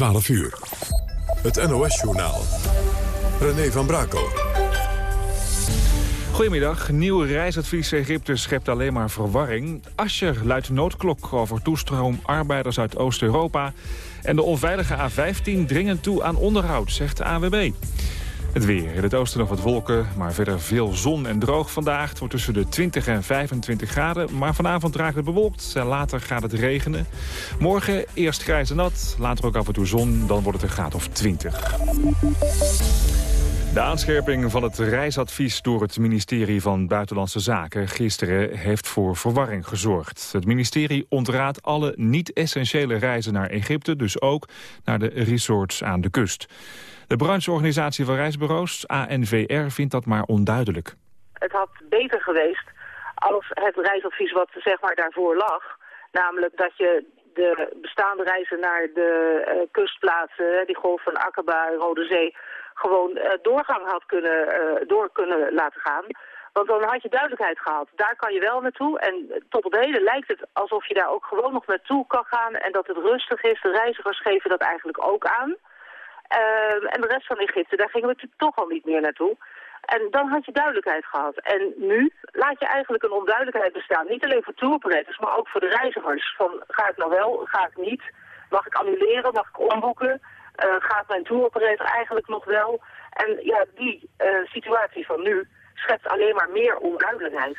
12 uur. Het NOS-journaal. René van Brakel. Goedemiddag. Nieuw reisadvies Egypte schept alleen maar verwarring. Ascher luidt noodklok over toestroom arbeiders uit Oost-Europa. En de onveilige A15 dringen toe aan onderhoud, zegt de AWB. Het weer. In het oosten nog wat wolken, maar verder veel zon en droog vandaag. Het wordt tussen de 20 en 25 graden, maar vanavond raakt het bewolkt. En later gaat het regenen. Morgen eerst grijs en nat, later ook af en toe zon. Dan wordt het een graad of 20. De aanscherping van het reisadvies door het ministerie van Buitenlandse Zaken gisteren heeft voor verwarring gezorgd. Het ministerie ontraadt alle niet-essentiële reizen naar Egypte, dus ook naar de resorts aan de kust. De brancheorganisatie van reisbureaus, ANVR, vindt dat maar onduidelijk. Het had beter geweest als het reisadvies wat zeg maar daarvoor lag... namelijk dat je de bestaande reizen naar de uh, kustplaatsen, die golf van Aqaba, Rode Zee, gewoon uh, doorgang had kunnen, uh, door kunnen laten gaan. Want dan had je duidelijkheid gehad. Daar kan je wel naartoe. En tot op heden lijkt het alsof je daar ook gewoon nog naartoe kan gaan. En dat het rustig is. De reizigers geven dat eigenlijk ook aan. Uh, en de rest van Egypte, daar gingen we toch al niet meer naartoe. En dan had je duidelijkheid gehad. En nu laat je eigenlijk een onduidelijkheid bestaan. Niet alleen voor touroperators, maar ook voor de reizigers. Van, ga ik nou wel, ga ik niet? Mag ik annuleren, mag ik omboeken? Uh, gaat mijn touroperator eigenlijk nog wel? En ja, die uh, situatie van nu schept alleen maar meer onduidelijkheid.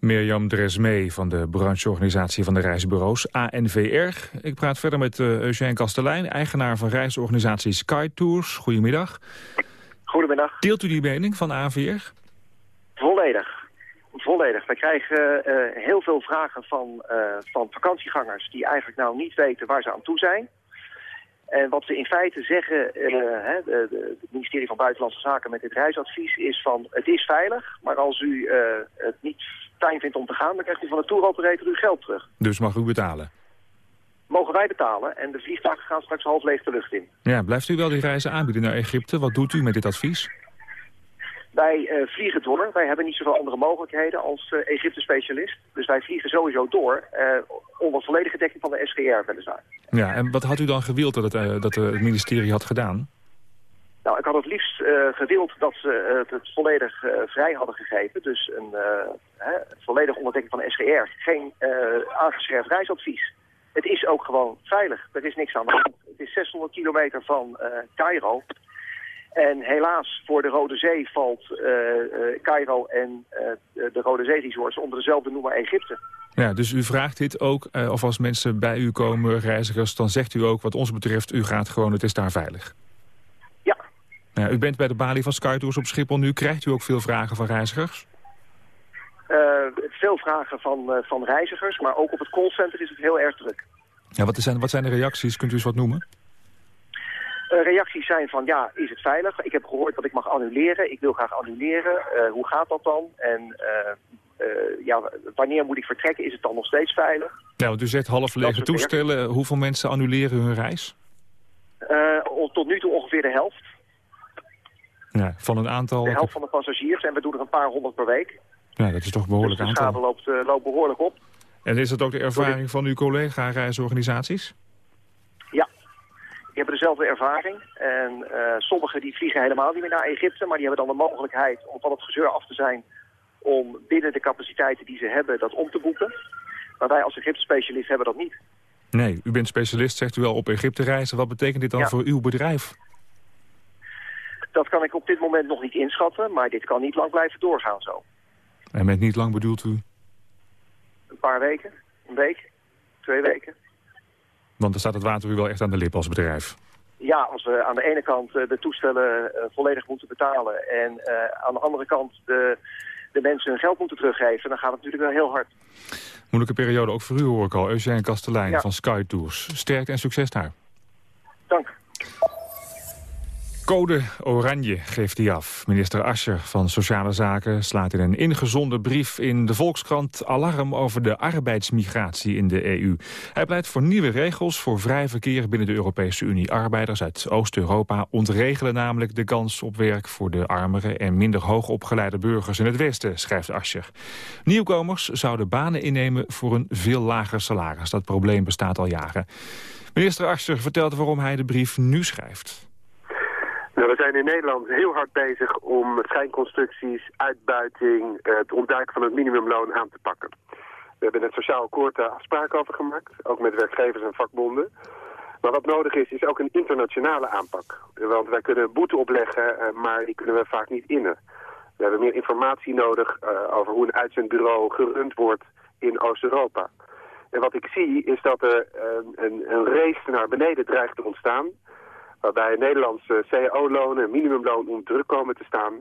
Mirjam Dresmee van de brancheorganisatie van de reisbureaus ANVR. Ik praat verder met uh, Eugène Kastelein, eigenaar van reisorganisatie Sky Tours. Goedemiddag. Goedemiddag. Deelt u die mening van ANVR? Volledig. Volledig. Wij krijgen uh, heel veel vragen van, uh, van vakantiegangers die eigenlijk nou niet weten waar ze aan toe zijn. En wat ze in feite zeggen, het ministerie van Buitenlandse Zaken met dit reisadvies, is van het is veilig, maar als u uh, het niet fijn vindt om te gaan, dan krijgt u van de touroperator uw geld terug. Dus mag u betalen? Mogen wij betalen en de vliegtuigen gaan straks half leeg de lucht in. Ja, blijft u wel die reizen aanbieden naar Egypte? Wat doet u met dit advies? Wij uh, vliegen door. Wij hebben niet zoveel andere mogelijkheden als uh, Egypte-specialist. Dus wij vliegen sowieso door uh, onder volledige dekking van de SGR weliswaar. Ja, en wat had u dan gewild dat het, dat het ministerie had gedaan? Nou, ik had het liefst gewild dat ze het, het volledig vrij hadden gegeven. Dus een hè, volledige onderdekking van de SGR. Geen aangescherpt reisadvies. Het is ook gewoon veilig. Er is niks aan de hand. Het is 600 kilometer van Cairo. En helaas voor de Rode Zee valt uh, uh, Cairo en uh, de Rode Zee Resorts onder dezelfde noemer Egypte. Ja, dus u vraagt dit ook, of als mensen bij u komen, reizigers, dan zegt u ook wat ons betreft, u gaat gewoon, het is daar veilig. Ja. ja u bent bij de balie van Skytours op Schiphol nu, krijgt u ook veel vragen van reizigers? veel vragen van, van reizigers, maar ook op het callcenter is het heel erg druk. Ja, wat, zijn, wat zijn de reacties? Kunt u eens wat noemen? Uh, reacties zijn van, ja, is het veilig? Ik heb gehoord dat ik mag annuleren. Ik wil graag annuleren. Uh, hoe gaat dat dan? En uh, ja, wanneer moet ik vertrekken? Is het dan nog steeds veilig? Ja, want u zegt half lege toestellen. Hoeveel mensen annuleren hun reis? tot nu toe ongeveer de helft. Ja, van een aantal... De helft van de passagiers. En we doen er een paar honderd per week. Ja, dat is toch behoorlijk dus aantal. de schade loopt, loopt behoorlijk op. En is dat ook de ervaring van uw collega-reisorganisaties? Die hebben dezelfde ervaring. En uh, sommigen die vliegen helemaal niet meer naar Egypte, maar die hebben dan de mogelijkheid om van het gezeur af te zijn om binnen de capaciteiten die ze hebben dat om te boeken. Maar wij als Egypte-specialist hebben dat niet. Nee, u bent specialist, zegt u wel, op Egypte reizen. Wat betekent dit dan ja. voor uw bedrijf? Dat kan ik op dit moment nog niet inschatten, maar dit kan niet lang blijven doorgaan zo. En met niet lang bedoelt u? Een paar weken, een week, twee weken. Want dan staat het water u wel echt aan de lip als bedrijf. Ja, als we aan de ene kant de toestellen uh, volledig moeten betalen... en uh, aan de andere kant de, de mensen hun geld moeten teruggeven... dan gaat het natuurlijk wel heel hard. Moeilijke periode ook voor u hoor ik al. Eugène Kastelein ja. van Sky Tours. Sterkte en succes daar. Dank. Code Oranje geeft hij af. Minister Ascher van Sociale Zaken slaat in een ingezonden brief in de Volkskrant alarm over de arbeidsmigratie in de EU. Hij pleit voor nieuwe regels voor vrij verkeer binnen de Europese Unie. Arbeiders uit Oost-Europa ontregelen namelijk de kans op werk voor de armere en minder hoogopgeleide burgers in het Westen, schrijft Ascher. Nieuwkomers zouden banen innemen voor een veel lager salaris. Dat probleem bestaat al jaren. Minister Ascher vertelt waarom hij de brief nu schrijft. Nou, we zijn in Nederland heel hard bezig om schijnconstructies, uitbuiting, eh, het ontduiken van het minimumloon aan te pakken. We hebben het sociaal akkoord daar afspraken over gemaakt, ook met werkgevers en vakbonden. Maar wat nodig is, is ook een internationale aanpak. Want wij kunnen boete opleggen, eh, maar die kunnen we vaak niet innen. We hebben meer informatie nodig over hoe een uitzendbureau gerund wordt in Oost-Europa. En wat ik zie is dat er een, een race naar beneden dreigt te ontstaan waarbij Nederlandse cao-lonen en minimumloon onder druk komen te staan.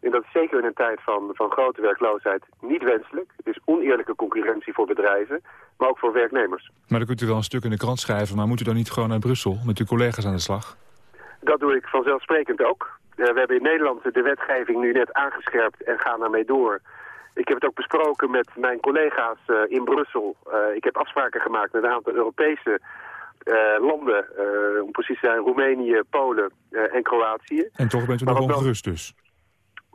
En dat is zeker in een tijd van, van grote werkloosheid niet wenselijk. Het is oneerlijke concurrentie voor bedrijven, maar ook voor werknemers. Maar dan kunt u wel een stuk in de krant schrijven, maar moet u dan niet gewoon naar Brussel met uw collega's aan de slag? Dat doe ik vanzelfsprekend ook. Uh, we hebben in Nederland de wetgeving nu net aangescherpt en gaan daarmee door. Ik heb het ook besproken met mijn collega's uh, in Brussel. Uh, ik heb afspraken gemaakt met een aantal Europese landen, uh, om precies te zijn Roemenië, Polen uh, en Kroatië. En toch bent u nog ongerust dus?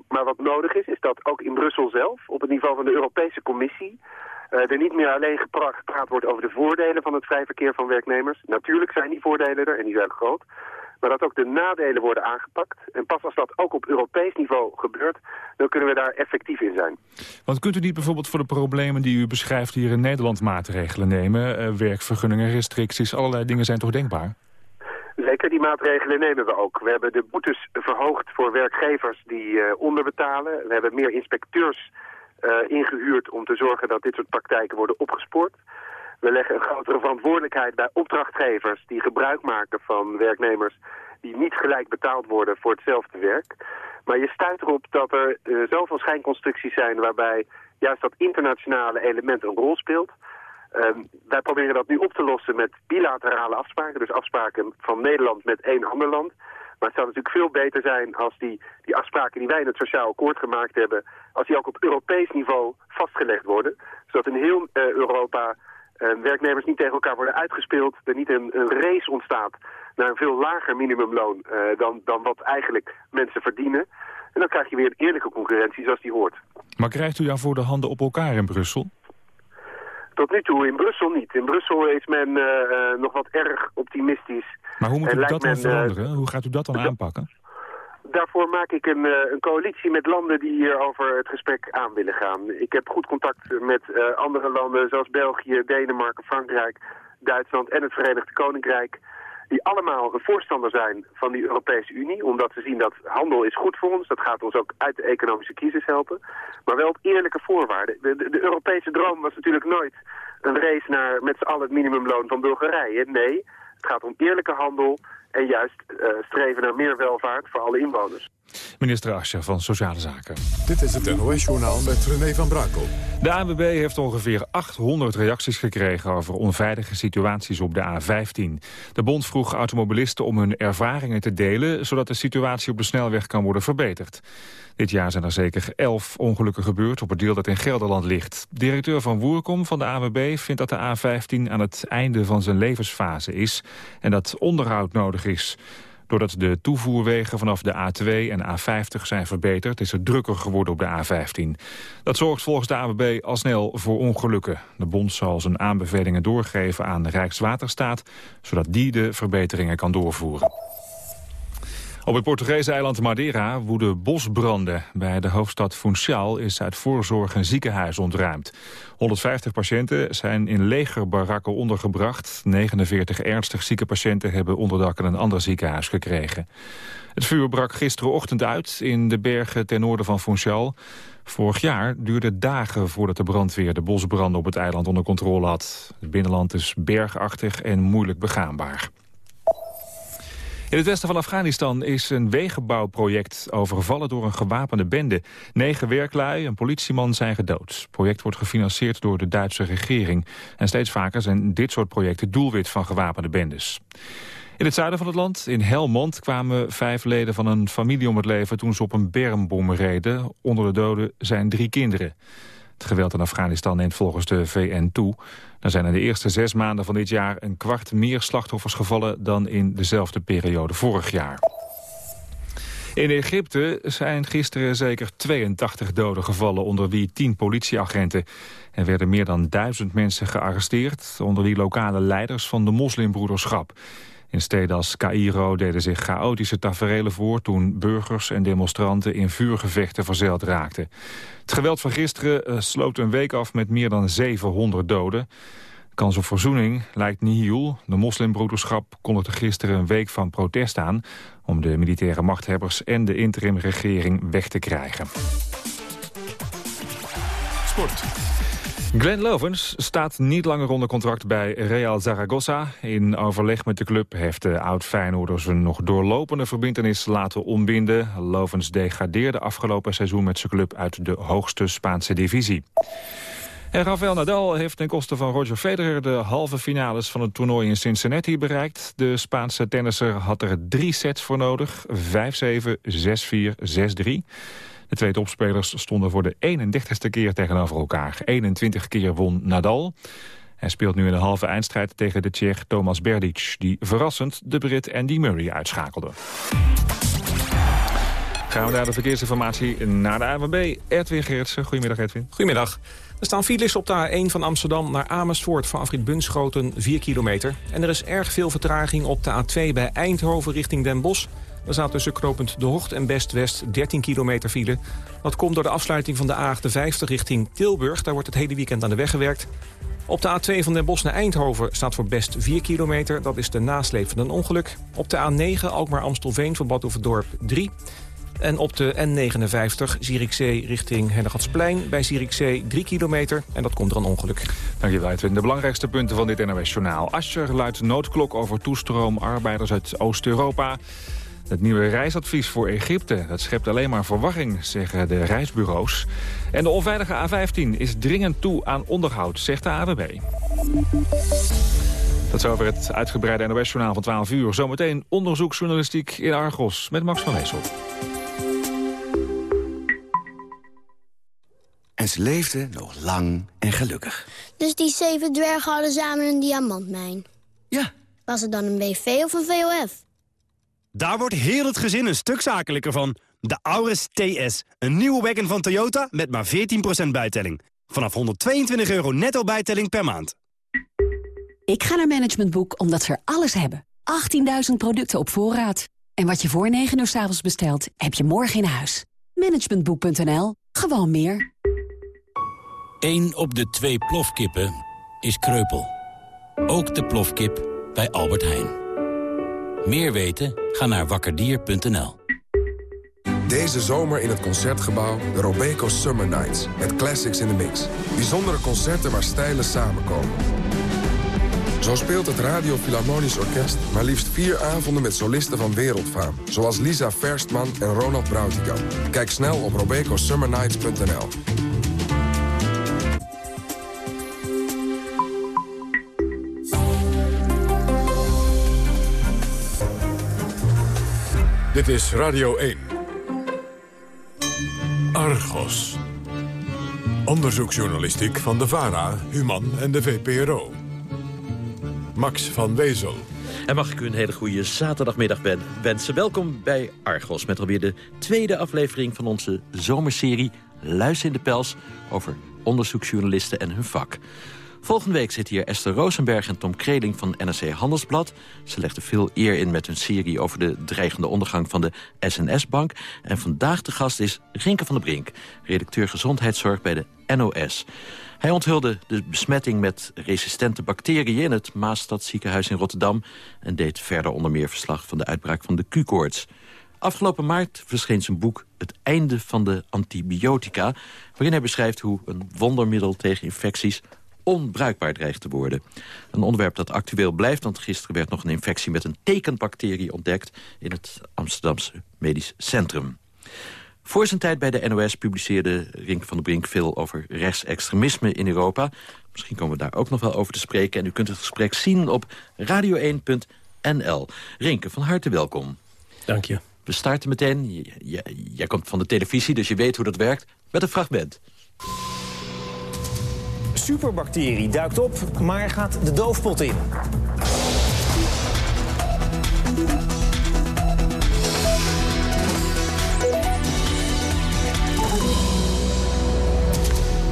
Maar wat nodig is, is dat ook in Brussel zelf, op het niveau van de Europese Commissie, er niet meer alleen gepraat wordt over de voordelen van het vrij verkeer van werknemers. Natuurlijk zijn die voordelen er en die zijn groot. Maar dat ook de nadelen worden aangepakt. En pas als dat ook op Europees niveau gebeurt, dan kunnen we daar effectief in zijn. Want kunt u niet bijvoorbeeld voor de problemen die u beschrijft hier in Nederland maatregelen nemen? Uh, werkvergunningen, restricties, allerlei dingen zijn toch denkbaar? Zeker, die maatregelen nemen we ook. We hebben de boetes verhoogd voor werkgevers die uh, onderbetalen. We hebben meer inspecteurs uh, ingehuurd om te zorgen dat dit soort praktijken worden opgespoord. We leggen een grotere verantwoordelijkheid bij opdrachtgevers die gebruik maken van werknemers die niet gelijk betaald worden voor hetzelfde werk. Maar je stuit erop dat er uh, zoveel schijnconstructies zijn waarbij juist dat internationale element een rol speelt. Um, wij proberen dat nu op te lossen met bilaterale afspraken, dus afspraken van Nederland met één ander land. Maar het zou natuurlijk veel beter zijn als die, die afspraken die wij in het sociaal akkoord gemaakt hebben, als die ook op Europees niveau vastgelegd worden. Zodat in heel uh, Europa werknemers niet tegen elkaar worden uitgespeeld, er niet een, een race ontstaat naar een veel lager minimumloon uh, dan, dan wat eigenlijk mensen verdienen. En dan krijg je weer een eerlijke concurrentie zoals die hoort. Maar krijgt u daarvoor de handen op elkaar in Brussel? Tot nu toe in Brussel niet. In Brussel is men uh, uh, nog wat erg optimistisch. Maar hoe moet u dat dan veranderen? hoe gaat u dat dan aanpakken? Daarvoor maak ik een, uh, een, coalitie met landen die hier over het gesprek aan willen gaan. Ik heb goed contact met uh, andere landen zoals België, Denemarken, Frankrijk, Duitsland en het Verenigd Koninkrijk. Die allemaal een voorstander zijn van die Europese Unie. Omdat ze zien dat handel is goed voor ons. Dat gaat ons ook uit de economische crisis helpen. Maar wel op eerlijke voorwaarden. De, de, de Europese droom was natuurlijk nooit een race naar met z'n allen het minimumloon van Bulgarije. Nee, het gaat om eerlijke handel en juist uh, streven naar meer welvaart voor alle inwoners. Minister Ascher van Sociale Zaken. Dit is het NOS-journaal met René van Brakel. De ANWB heeft ongeveer 800 reacties gekregen over onveilige situaties op de A15. De bond vroeg automobilisten om hun ervaringen te delen... zodat de situatie op de snelweg kan worden verbeterd. Dit jaar zijn er zeker 11 ongelukken gebeurd op het deel dat in Gelderland ligt. Directeur van Woerkom van de ANWB vindt dat de A15 aan het einde van zijn levensfase is... en dat onderhoud nodig is. Doordat de toevoerwegen vanaf de A2 en A50 zijn verbeterd... is het drukker geworden op de A15. Dat zorgt volgens de AWB al snel voor ongelukken. De bond zal zijn aanbevelingen doorgeven aan Rijkswaterstaat... zodat die de verbeteringen kan doorvoeren. Op het Portugese eiland Madeira woeden bosbranden. Bij de hoofdstad Funchal is uit voorzorg een ziekenhuis ontruimd. 150 patiënten zijn in legerbarakken ondergebracht. 49 ernstig zieke patiënten hebben onderdak in een ander ziekenhuis gekregen. Het vuur brak gisterenochtend uit in de bergen ten noorden van Funchal. Vorig jaar duurde dagen voordat de brandweer de bosbranden op het eiland onder controle had. Het binnenland is bergachtig en moeilijk begaanbaar. In het westen van Afghanistan is een wegenbouwproject overvallen door een gewapende bende. Negen werklui en politieman zijn gedood. Het project wordt gefinancierd door de Duitse regering. En steeds vaker zijn dit soort projecten doelwit van gewapende bendes. In het zuiden van het land, in Helmond, kwamen vijf leden van een familie om het leven toen ze op een bermbom reden. Onder de doden zijn drie kinderen. Het geweld in Afghanistan neemt volgens de VN toe. Er zijn in de eerste zes maanden van dit jaar een kwart meer slachtoffers gevallen dan in dezelfde periode vorig jaar. In Egypte zijn gisteren zeker 82 doden gevallen, onder wie 10 politieagenten. Er werden meer dan duizend mensen gearresteerd, onder wie lokale leiders van de moslimbroederschap. In steden als Cairo deden zich chaotische taferelen voor... toen burgers en demonstranten in vuurgevechten verzeild raakten. Het geweld van gisteren uh, sloot een week af met meer dan 700 doden. Kans op verzoening lijkt nihil. De moslimbroederschap kondigde gisteren een week van protest aan... om de militaire machthebbers en de interimregering weg te krijgen. Sport. Glenn Lovens staat niet langer onder contract bij Real Zaragoza. In overleg met de club heeft de oud-Feyenoorder een nog doorlopende verbindenis laten ontbinden. Lovens degradeerde afgelopen seizoen met zijn club uit de hoogste Spaanse divisie. En Rafael Nadal heeft ten koste van Roger Federer de halve finales van het toernooi in Cincinnati bereikt. De Spaanse tennisser had er drie sets voor nodig. 5-7, 6-4, 6-3. De twee topspelers stonden voor de 31ste keer tegenover elkaar. 21 keer won Nadal. Hij speelt nu in de halve eindstrijd tegen de Tsjech Thomas Berdic... die verrassend de Brit Andy Murray uitschakelde. Gaan we naar de verkeersinformatie naar de ANWB. Edwin Geertsen. Goedemiddag Edwin. Goedemiddag. Er staan files op de A1 van Amsterdam naar Amersfoort... van afrit Bunschoten 4 kilometer. En er is erg veel vertraging op de A2 bij Eindhoven richting Den Bosch... Er staat tussen knopend De Hocht en Best-West 13 kilometer file. Dat komt door de afsluiting van de A58 richting Tilburg. Daar wordt het hele weekend aan de weg gewerkt. Op de A2 van Den Bosch naar Eindhoven staat voor best 4 kilometer. Dat is de nasleep van een ongeluk. Op de A9 Alkmaar-Amstelveen voor Bad 3. En op de N59 Zierikzee richting Hennegatsplein. Bij Zierikzee 3 kilometer. En dat komt door een ongeluk. Dankjewel Edwin. De belangrijkste punten van dit NOS-journaal. Ascher luidt noodklok over toestroom arbeiders uit Oost-Europa. Het nieuwe reisadvies voor Egypte dat schept alleen maar verwarring, zeggen de reisbureaus. En de onveilige A15 is dringend toe aan onderhoud, zegt de AWB. Dat is over het uitgebreide NOS-journaal van 12 uur. Zometeen onderzoeksjournalistiek in Argos met Max van Weesel. En ze leefden nog lang en gelukkig. Dus die zeven dwergen hadden samen een diamantmijn? Ja. Was het dan een BV of een VOF? Daar wordt heel het gezin een stuk zakelijker van. De Auris TS, een nieuwe wagon van Toyota met maar 14% bijtelling. Vanaf 122 euro netto bijtelling per maand. Ik ga naar Management Boek omdat ze er alles hebben. 18.000 producten op voorraad. En wat je voor 9 uur s avonds bestelt, heb je morgen in huis. Managementboek.nl. Gewoon meer. 1 op de twee plofkippen is kreupel. Ook de plofkip bij Albert Heijn. Meer weten? Ga naar wakkerdier.nl. Deze zomer in het Concertgebouw de Robeco Summer Nights. Met classics in the mix. Bijzondere concerten waar stijlen samenkomen. Zo speelt het Radio Philharmonisch Orkest maar liefst vier avonden met solisten van wereldfaam. Zoals Lisa Verstman en Ronald Brautigam. Kijk snel op robecosummernights.nl. Dit is Radio 1. Argos. Onderzoeksjournalistiek van de VARA, Human en de VPRO. Max van Wezel. En mag ik u een hele goede zaterdagmiddag wensen. Welkom bij Argos met alweer de tweede aflevering van onze zomerserie Luis in de Pels... over onderzoeksjournalisten en hun vak. Volgende week zit hier Esther Rosenberg en Tom Kreling van NRC Handelsblad. Ze legden veel eer in met hun serie over de dreigende ondergang van de SNS-bank. En vandaag de gast is Rinke van der Brink, redacteur gezondheidszorg bij de NOS. Hij onthulde de besmetting met resistente bacteriën in het Maastadziekenhuis in Rotterdam... en deed verder onder meer verslag van de uitbraak van de Q-koorts. Afgelopen maart verscheen zijn boek Het einde van de antibiotica... waarin hij beschrijft hoe een wondermiddel tegen infecties onbruikbaar dreigt te worden. Een onderwerp dat actueel blijft, want gisteren werd nog een infectie met een tekenbacterie ontdekt in het Amsterdamse Medisch Centrum. Voor zijn tijd bij de NOS publiceerde Rink van der Brink veel over rechtsextremisme in Europa. Misschien komen we daar ook nog wel over te spreken. En u kunt het gesprek zien op radio1.nl www.ncrv.nl. Rinke, van harte welkom. Dank je. We starten meteen. Jij komt van de televisie, dus je weet hoe dat werkt. Met een fragment. Superbacterie duikt op, maar gaat de doofpot in.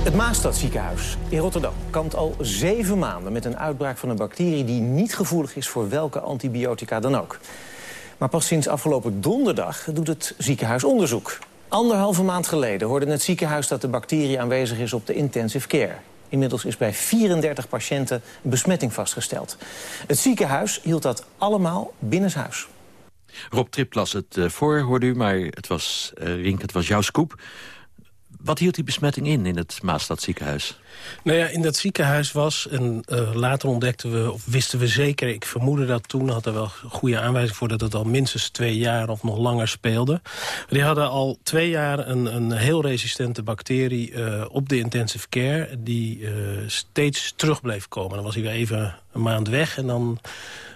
Het Maastadziekenhuis in Rotterdam kampt al zeven maanden met een uitbraak van een bacterie die niet gevoelig is voor welke antibiotica dan ook. Maar pas sinds afgelopen donderdag doet het ziekenhuis onderzoek. Anderhalve maand geleden hoorde het ziekenhuis dat de bacterie aanwezig is op de intensive care. Inmiddels is bij 34 patiënten besmetting vastgesteld. Het ziekenhuis hield dat allemaal binnenshuis. Rob Trip las het uh, voor, hoorde u, maar het was, uh, Rink, het was jouw scoop. Wat hield die besmetting in, in het Maastadziekenhuis? Nou ja, in dat ziekenhuis was, en uh, later ontdekten we, of wisten we zeker... ik vermoedde dat toen, had er wel goede aanwijzing voor... dat het al minstens twee jaar of nog langer speelde. Die hadden al twee jaar een, een heel resistente bacterie uh, op de intensive care... die uh, steeds terug bleef komen. Dan was hij weer even een maand weg en dan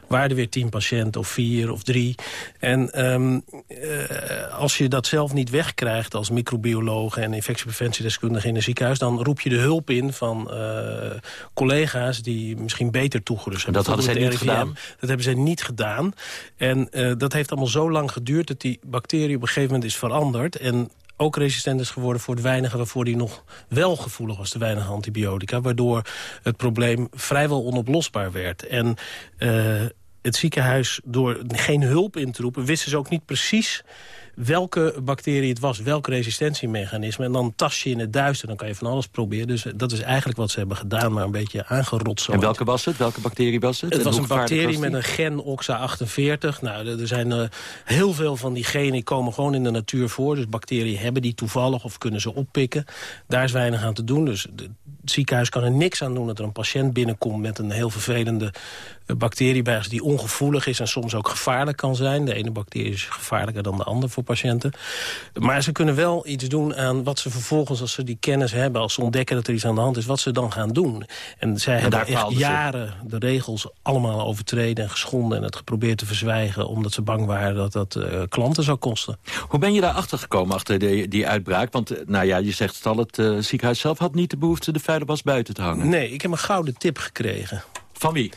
waren er weer tien patiënten of vier of drie. En um, uh, als je dat zelf niet wegkrijgt als microbioloog en infectiepreventiedeskundige in een ziekenhuis... dan roep je de hulp in van uh, collega's die misschien beter toegerust hebben. Dat hadden zij niet gedaan? Dat hebben zij niet gedaan. En uh, dat heeft allemaal zo lang geduurd dat die bacterie op een gegeven moment is veranderd. En ook resistent is geworden voor het weinige waarvoor die nog wel gevoelig was, de weinige antibiotica. Waardoor het probleem vrijwel onoplosbaar werd. En uh, het ziekenhuis, door geen hulp in te roepen, wisten ze ook niet precies welke bacterie het was, welk resistentiemechanisme. En dan tast je in het duister, dan kan je van alles proberen. Dus dat is eigenlijk wat ze hebben gedaan, maar een beetje aangerotst. En welke was het? Welke bacterie was het? Het was een bacterie met een gen OXA48. Nou, er zijn uh, heel veel van die genen die komen gewoon in de natuur voor. Dus bacteriën hebben die toevallig of kunnen ze oppikken. Daar is weinig aan te doen. Dus het ziekenhuis kan er niks aan doen dat er een patiënt binnenkomt... met een heel vervelende bacterie bij die ongevoelig is... en soms ook gevaarlijk kan zijn. De ene bacterie is gevaarlijker dan de andere voor patiënten. Maar ze kunnen wel iets doen aan wat ze vervolgens, als ze die kennis hebben... als ze ontdekken dat er iets aan de hand is, wat ze dan gaan doen. En zij en hebben echt jaren de regels allemaal overtreden en geschonden... en het geprobeerd te verzwijgen, omdat ze bang waren dat dat uh, klanten zou kosten. Hoe ben je daar achter gekomen, achter die, die uitbraak? Want nou ja, je zegt het al, het uh, ziekenhuis zelf had niet de behoefte... de vuile was buiten te hangen. Nee, ik heb een gouden tip gekregen. Van wie?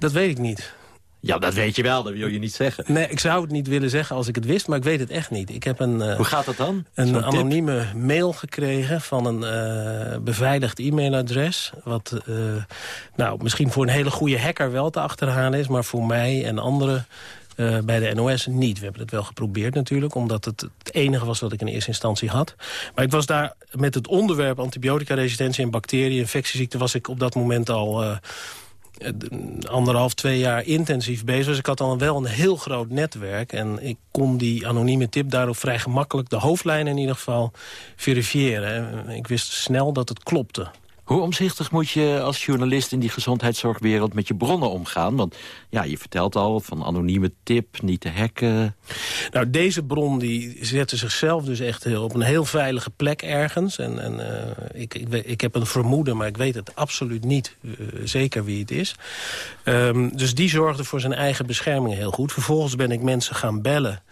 Dat weet ik niet. Ja, dat weet je wel, dat wil je niet zeggen. Nee, ik zou het niet willen zeggen als ik het wist, maar ik weet het echt niet. Ik heb een, uh, Hoe gaat dat dan? Een anonieme mail gekregen van een uh, beveiligd e-mailadres. Wat uh, nou, misschien voor een hele goede hacker wel te achterhalen is... maar voor mij en anderen uh, bij de NOS niet. We hebben het wel geprobeerd natuurlijk, omdat het het enige was wat ik in eerste instantie had. Maar ik was daar met het onderwerp antibioticaresistentie en bacterie-infectieziekte... was ik op dat moment al... Uh, anderhalf, twee jaar intensief bezig. Dus ik had dan wel een heel groot netwerk. En ik kon die anonieme tip daarop vrij gemakkelijk... de hoofdlijn in ieder geval verifiëren. Ik wist snel dat het klopte. Hoe omzichtig moet je als journalist in die gezondheidszorgwereld met je bronnen omgaan? Want ja, je vertelt al van anonieme tip, niet te hacken. Nou, deze bron die zette zichzelf dus echt op een heel veilige plek ergens. En, en uh, ik, ik, ik, heb een vermoeden, maar ik weet het absoluut niet uh, zeker wie het is. Um, dus die zorgde voor zijn eigen bescherming heel goed. Vervolgens ben ik mensen gaan bellen.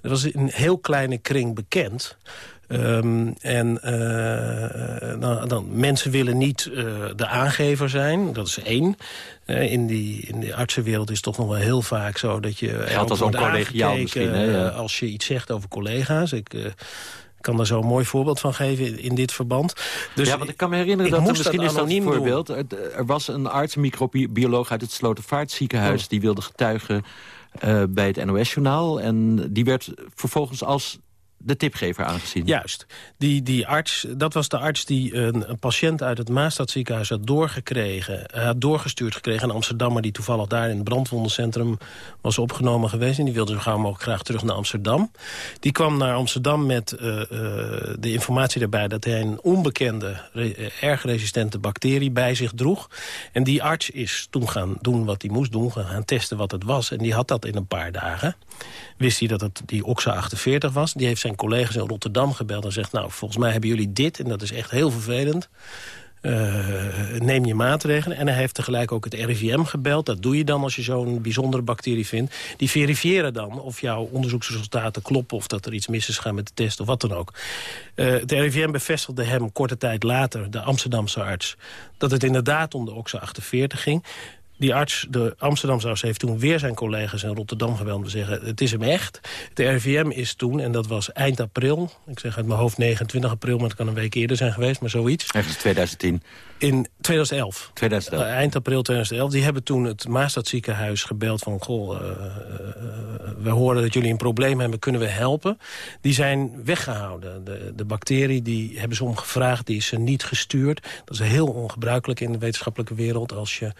Dat was in een heel kleine kring bekend... Um, en uh, dan, dan, mensen willen niet uh, de aangever zijn, dat is één. Uh, in, die, in de artsenwereld is het toch nog wel heel vaak zo dat je... Geldt als een collegiaal misschien, hè? Ja. Als je iets zegt over collega's. Ik kan daar zo een mooi voorbeeld van geven in dit verband. Dus ja, want ik kan me herinneren dat er misschien is dat een voorbeeld. Er, er was een arts, microbioloog uit het Slotervaartziekenhuis... Oh. die wilde getuigen bij het NOS-journaal. En die werd vervolgens als de tipgever aangezien. Juist. Die, die arts, dat was de arts die een, een patiënt uit het Maastadziekenhuis had doorgekregen. had doorgestuurd gekregen naar Amsterdam... maar die toevallig daar in het brandwondencentrum was opgenomen geweest. En die wilde zo gauw mogelijk graag terug naar Amsterdam. Die kwam naar Amsterdam met uh, uh, de informatie daarbij... dat hij een onbekende, erg resistente bacterie bij zich droeg. En die arts is toen gaan doen wat hij moest doen. Gaan testen wat het was. En die had dat in een paar dagen wist hij dat het die OXA 48 was. Die heeft zijn collega's in Rotterdam gebeld en zegt... nou, volgens mij hebben jullie dit en dat is echt heel vervelend. neem je maatregelen. En hij heeft tegelijk ook het RIVM gebeld. Dat doe je dan als je zo'n bijzondere bacterie vindt. Die verifiëren dan of jouw onderzoeksresultaten kloppen... of dat er iets mis is gaan met de test of wat dan ook. het RIVM bevestigde hem korte tijd later, de Amsterdamse arts... dat het inderdaad om de OXA 48 ging die arts, de Amsterdamse arts, heeft toen weer zijn collega's in Rotterdam geweld om te zeggen... het is hem echt. De RVM is toen, en dat was eind april... ik zeg uit mijn hoofd 29 april, maar het kan een week eerder zijn geweest, maar zoiets. Ergens 2010. In 2011. 2011. Uh, eind april 2011. Die hebben toen het Maastadziekenhuis gebeld van... goh, uh, uh, we horen dat jullie een probleem hebben, kunnen we helpen? Die zijn weggehouden. De, de bacterie, die hebben ze om gevraagd, die is ze niet gestuurd. Dat is heel ongebruikelijk in de wetenschappelijke wereld... als je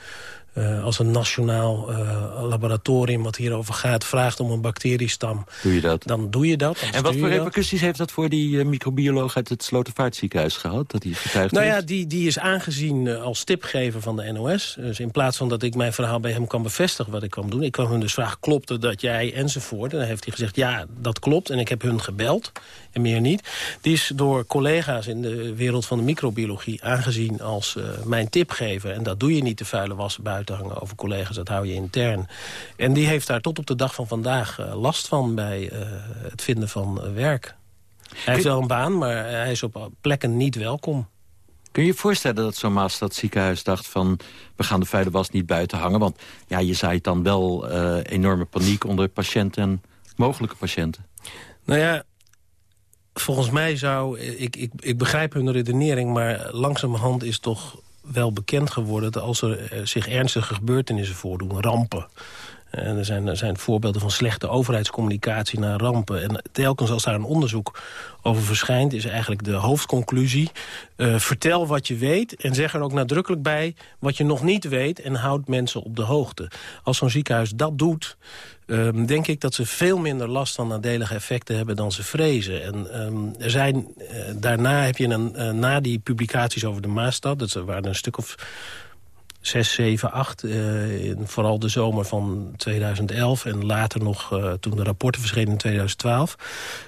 uh, als een nationaal uh, laboratorium wat hierover gaat... vraagt om een bacteriestam, doe je dat? dan doe je dat. En wat voor repercussies heeft dat voor die microbioloog... uit het Slotervaartziekenhuis gehad, dat hij getuigd Nou ja, die, die is aangezien als tipgever van de NOS. Dus in plaats van dat ik mijn verhaal bij hem kan bevestigen wat ik kan doen... ik kan hem dus vragen, klopt het dat jij enzovoort? En dan heeft hij gezegd, ja, dat klopt. En ik heb hun gebeld en meer niet. Die is door collega's in de wereld van de microbiologie aangezien als mijn tipgever. En dat doe je niet, de vuile was buiten hangen over collega's. Dat hou je intern. En die heeft daar tot op de dag van vandaag uh, last van bij uh, het vinden van werk. Hij heeft wel een baan, maar hij is op plekken niet welkom. Kun je je voorstellen dat zo'n Maastad ziekenhuis dacht van... we gaan de vuile was niet buiten hangen? Want ja, je zaait dan wel enorme paniek onder patiënten en mogelijke patiënten. Nou ja, volgens mij zou... Ik, ik, ik begrijp hun redenering, maar langzamerhand is toch wel bekend geworden... dat als er eh, zich ernstige gebeurtenissen voordoen, rampen... En er zijn, er zijn voorbeelden van slechte overheidscommunicatie naar rampen. En telkens als daar een onderzoek over verschijnt... is eigenlijk de hoofdconclusie... Uh, vertel wat je weet en zeg er ook nadrukkelijk bij... wat je nog niet weet en houd mensen op de hoogte. Als zo'n ziekenhuis dat doet... Um, denk ik dat ze veel minder last van nadelige effecten hebben dan ze vrezen. En um, er zijn, uh, daarna heb je een, uh, na die publicaties over de Maastad... dat waren een stuk of 6, 7, 8. Uh, vooral de zomer van 2011 en later nog uh, toen de rapporten verschenen in 2012.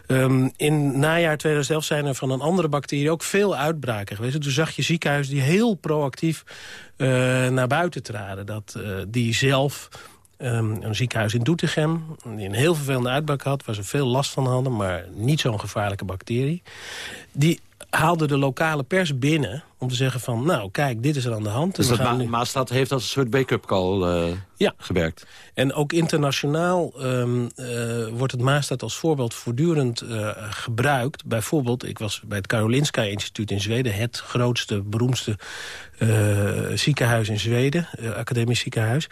Um, in najaar 2011 zijn er van een andere bacterie ook veel uitbraken geweest. Toen zag je ziekenhuizen die heel proactief uh, naar buiten traden. Dat die zelf... Um, een ziekenhuis in Doetinchem, die een heel vervelende uitbraak had... waar ze veel last van hadden, maar niet zo'n gevaarlijke bacterie. Die haalde de lokale pers binnen om te zeggen van... nou, kijk, dit is er aan de hand. Dus dat Ma nu... Maastad heeft als een soort wake-up call uh, ja. gewerkt? En ook internationaal um, uh, wordt het Maastad als voorbeeld voortdurend uh, gebruikt. Bijvoorbeeld, ik was bij het Karolinska Instituut in Zweden... het grootste, beroemdste ziekenhuis in Zweden, academisch ziekenhuis.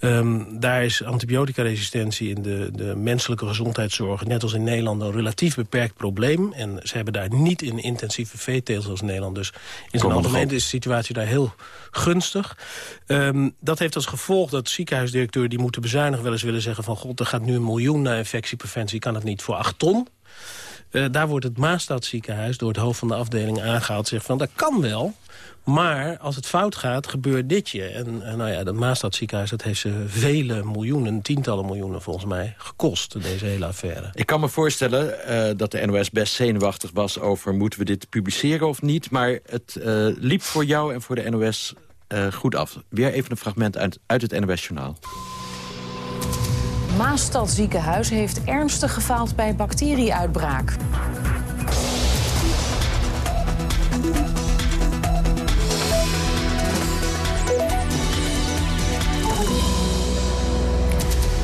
Um, daar is antibioticaresistentie in de, de menselijke gezondheidszorg... net als in Nederland een relatief beperkt probleem. En ze hebben daar niet in intensieve veeteelt als Nederland. Dus in algemeen is de situatie daar heel gunstig. Um, dat heeft als gevolg dat ziekenhuisdirecteur die moeten bezuinigen... wel eens willen zeggen van... god, er gaat nu een miljoen naar infectiepreventie... kan het niet voor acht ton? Uh, daar wordt het Maastad ziekenhuis door het hoofd van de afdeling aangehaald. Zegt van, dat kan wel, maar als het fout gaat, gebeurt ditje. En, en nou ja, dat Maastad ziekenhuis dat heeft ze vele miljoenen, tientallen miljoenen volgens mij, gekost, deze hele affaire. Ik kan me voorstellen uh, dat de NOS best zenuwachtig was over moeten we dit publiceren of niet. Maar het uh, liep voor jou en voor de NOS uh, goed af. Weer even een fragment uit, uit het NOS-journaal. Maastad ziekenhuis heeft ernstig gefaald bij bacterieuitbraak.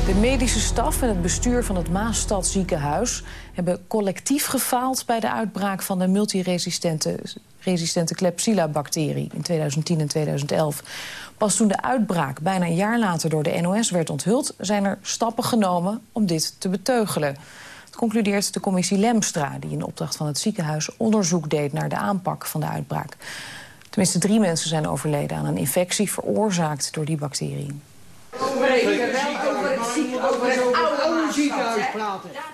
De medische staf en het bestuur van het Maastad ziekenhuis... hebben collectief gefaald bij de uitbraak van de multiresistente resistente Klebsiella-bacterie in 2010 en 2011. Pas toen de uitbraak bijna een jaar later door de NOS werd onthuld... zijn er stappen genomen om dit te beteugelen. Dat concludeert de commissie Lemstra... die in opdracht van het ziekenhuis onderzoek deed naar de aanpak van de uitbraak. Tenminste, drie mensen zijn overleden aan een infectie veroorzaakt door die bacterie.